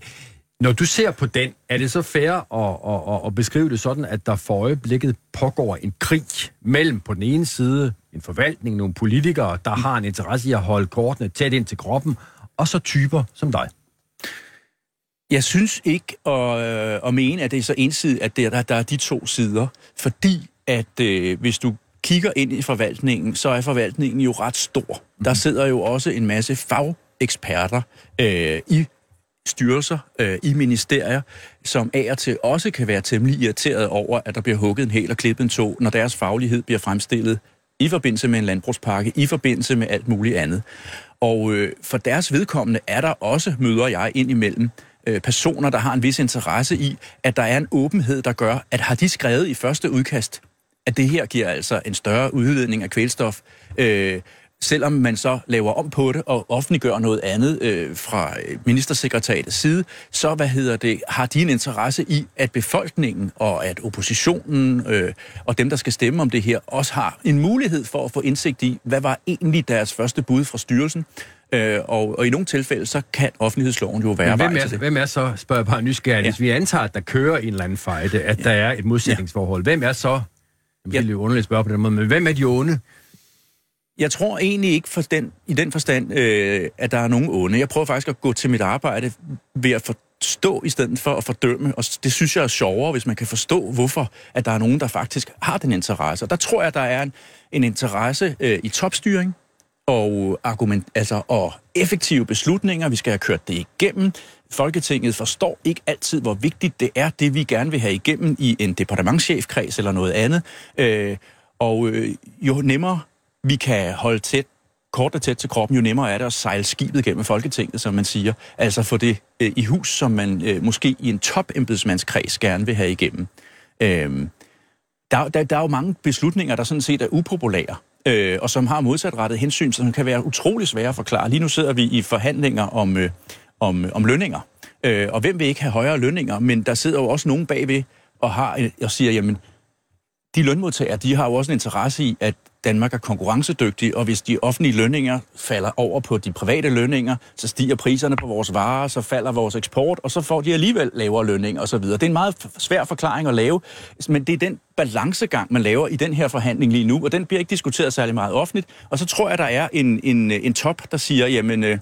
Når du ser på den, er det så fair at, at, at, at beskrive det sådan, at der for øjeblikket pågår en krig mellem på den ene side en forvaltning, nogle politikere, der har en interesse i at holde kortene tæt ind til kroppen, og så typer som dig? Jeg synes ikke at, øh, at mene, at det er så ensidigt, at der, der er de to sider, fordi at øh, hvis du kigger ind i forvaltningen, så er forvaltningen jo ret stor. Der sidder jo også en masse fageksperter øh, i styrelser, øh, i ministerier, som af og til også kan være temmelig irriteret over, at der bliver hugget en hel og klippet en tog, når deres faglighed bliver fremstillet i forbindelse med en landbrugspakke, i forbindelse med alt muligt andet. Og øh, for deres vedkommende er der også, møder jeg ind imellem, øh, personer, der har en vis interesse i, at der er en åbenhed, der gør, at har de skrevet i første udkast, at det her giver altså en større udledning af kvælstof, øh, selvom man så laver om på det og offentliggør noget andet øh, fra ministersekretariatets side, så hvad hedder det, har de en interesse i, at befolkningen og at oppositionen øh, og dem, der skal stemme om det her, også har en mulighed for at få indsigt i, hvad var egentlig deres første bud fra styrelsen, Øh, og, og i nogle tilfælde, så kan offentlighedsloven jo være hvem vej er, til det. Hvem er så, spørger jeg bare nysgerrigt, ja. hvis vi antager, at der kører en eller anden fejde, at ja. der er et modsætningsforhold, hvem er så, det er ja. underligt spørge på den måde, men hvem er de onde? Jeg tror egentlig ikke for den, i den forstand, øh, at der er nogen onde. Jeg prøver faktisk at gå til mit arbejde ved at forstå i stedet for at fordømme. Og det synes jeg er sjovere, hvis man kan forstå, hvorfor at der er nogen, der faktisk har den interesse. Og der tror jeg, der er en, en interesse øh, i topstyring og, argument, altså, og effektive beslutninger. Vi skal have kørt det igennem. Folketinget forstår ikke altid, hvor vigtigt det er, det vi gerne vil have igennem i en departementchefkreds eller noget andet. Øh, og øh, jo nemmere vi kan holde tæt, kort og tæt til kroppen, jo nemmere er det at sejle skibet gennem Folketinget, som man siger. Altså få det øh, i hus, som man øh, måske i en topembedsmandskreds gerne vil have igennem. Øh, der, der, der er jo mange beslutninger, der sådan set er upopulære, øh, og som har modsatrettet hensyn, som kan være utrolig svære at forklare. Lige nu sidder vi i forhandlinger om, øh, om, om lønninger, øh, og hvem vil ikke have højere lønninger, men der sidder jo også nogen bagved og, har, øh, og siger, jamen, de lønmodtagere, de har jo også en interesse i, at Danmark er konkurrencedygtig, og hvis de offentlige lønninger falder over på de private lønninger, så stiger priserne på vores varer, så falder vores eksport, og så får de alligevel lavere lønninger osv. Det er en meget svær forklaring at lave, men det er den balancegang, man laver i den her forhandling lige nu, og den bliver ikke diskuteret særlig meget offentligt. Og så tror jeg, der er en, en, en top, der siger, jamen, øh,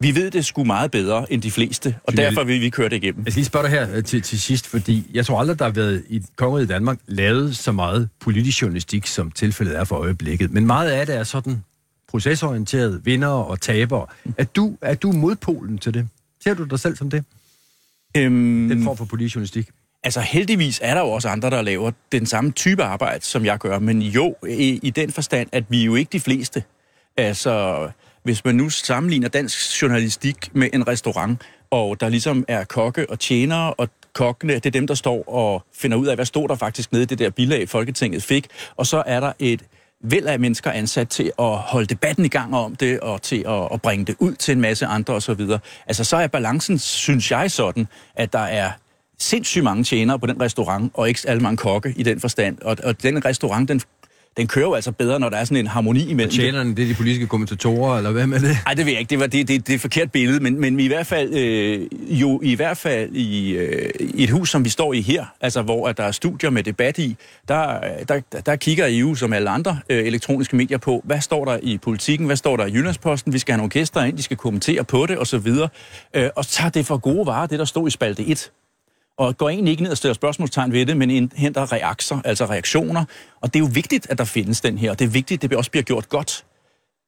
vi ved det sgu meget bedre end de fleste, og derfor vil vi køre det igennem. Jeg skal lige spørge dig her øh, til, til sidst, fordi jeg tror aldrig, der har været i kongeriget Danmark lavet så meget politisk journalistik, som tilfældet er for øjeblikket. Men meget af det er sådan procesorienteret, vinder og taber. Er du, er du modpolen til det? Ser du dig selv som det? Øhm, Den form for politisk journalistik? Altså heldigvis er der jo også andre, der laver den samme type arbejde, som jeg gør. Men jo, i, i den forstand, at vi er jo ikke de fleste. Altså, hvis man nu sammenligner dansk journalistik med en restaurant, og der ligesom er kokke og tjenere, og kokkene, det er dem, der står og finder ud af, hvad stod der faktisk nede i det der bilag, Folketinget fik. Og så er der et væld af mennesker ansat til at holde debatten i gang om det, og til at, at bringe det ud til en masse andre osv. Altså, så er balancen, synes jeg, sådan, at der er sindssygt mange tjenere på den restaurant, og ikke alle mange kokke i den forstand. Og, og den restaurant, den, den kører jo altså bedre, når der er sådan en harmoni imellem. Tjenerne, det er de politiske kommentatorer, eller hvad med det? Nej, det ved jeg ikke. Det, var, det, det, det er et forkert billede, men, men i hvert fald øh, jo i hvert fald i, øh, i et hus, som vi står i her, altså hvor at der er studier med debat i, der, der, der kigger EU som alle andre øh, elektroniske medier på, hvad står der i politikken, hvad står der i Jyllandsposten, vi skal have nogle gæster ind, de skal kommentere på det osv., øh, og tager det for gode varer, det der stod i spalte 1 og går egentlig ikke ned og stiller spørgsmålstegn ved det, men indhenter reakser, altså reaktioner. Og det er jo vigtigt, at der findes den her, og det er vigtigt, at det også bliver gjort godt.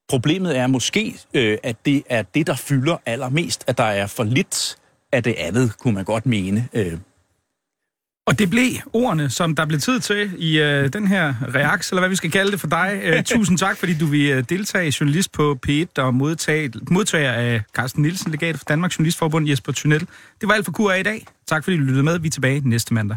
Problemet er måske, øh, at det er det, der fylder allermest, at der er for lidt af det andet, kunne man godt mene. Øh, og det blev ordene, som der blev tid til i øh, den her reaks, eller hvad vi skal kalde det for dig. Øh, [laughs] tusind tak, fordi du vil øh, deltage journalist på P1 og modtage, modtager af Carsten Nielsen, legat for Danmarks Journalistforbund Jesper Thunel. Det var alt for kur i dag. Tak fordi du lyttede med. Vi er tilbage næste mandag.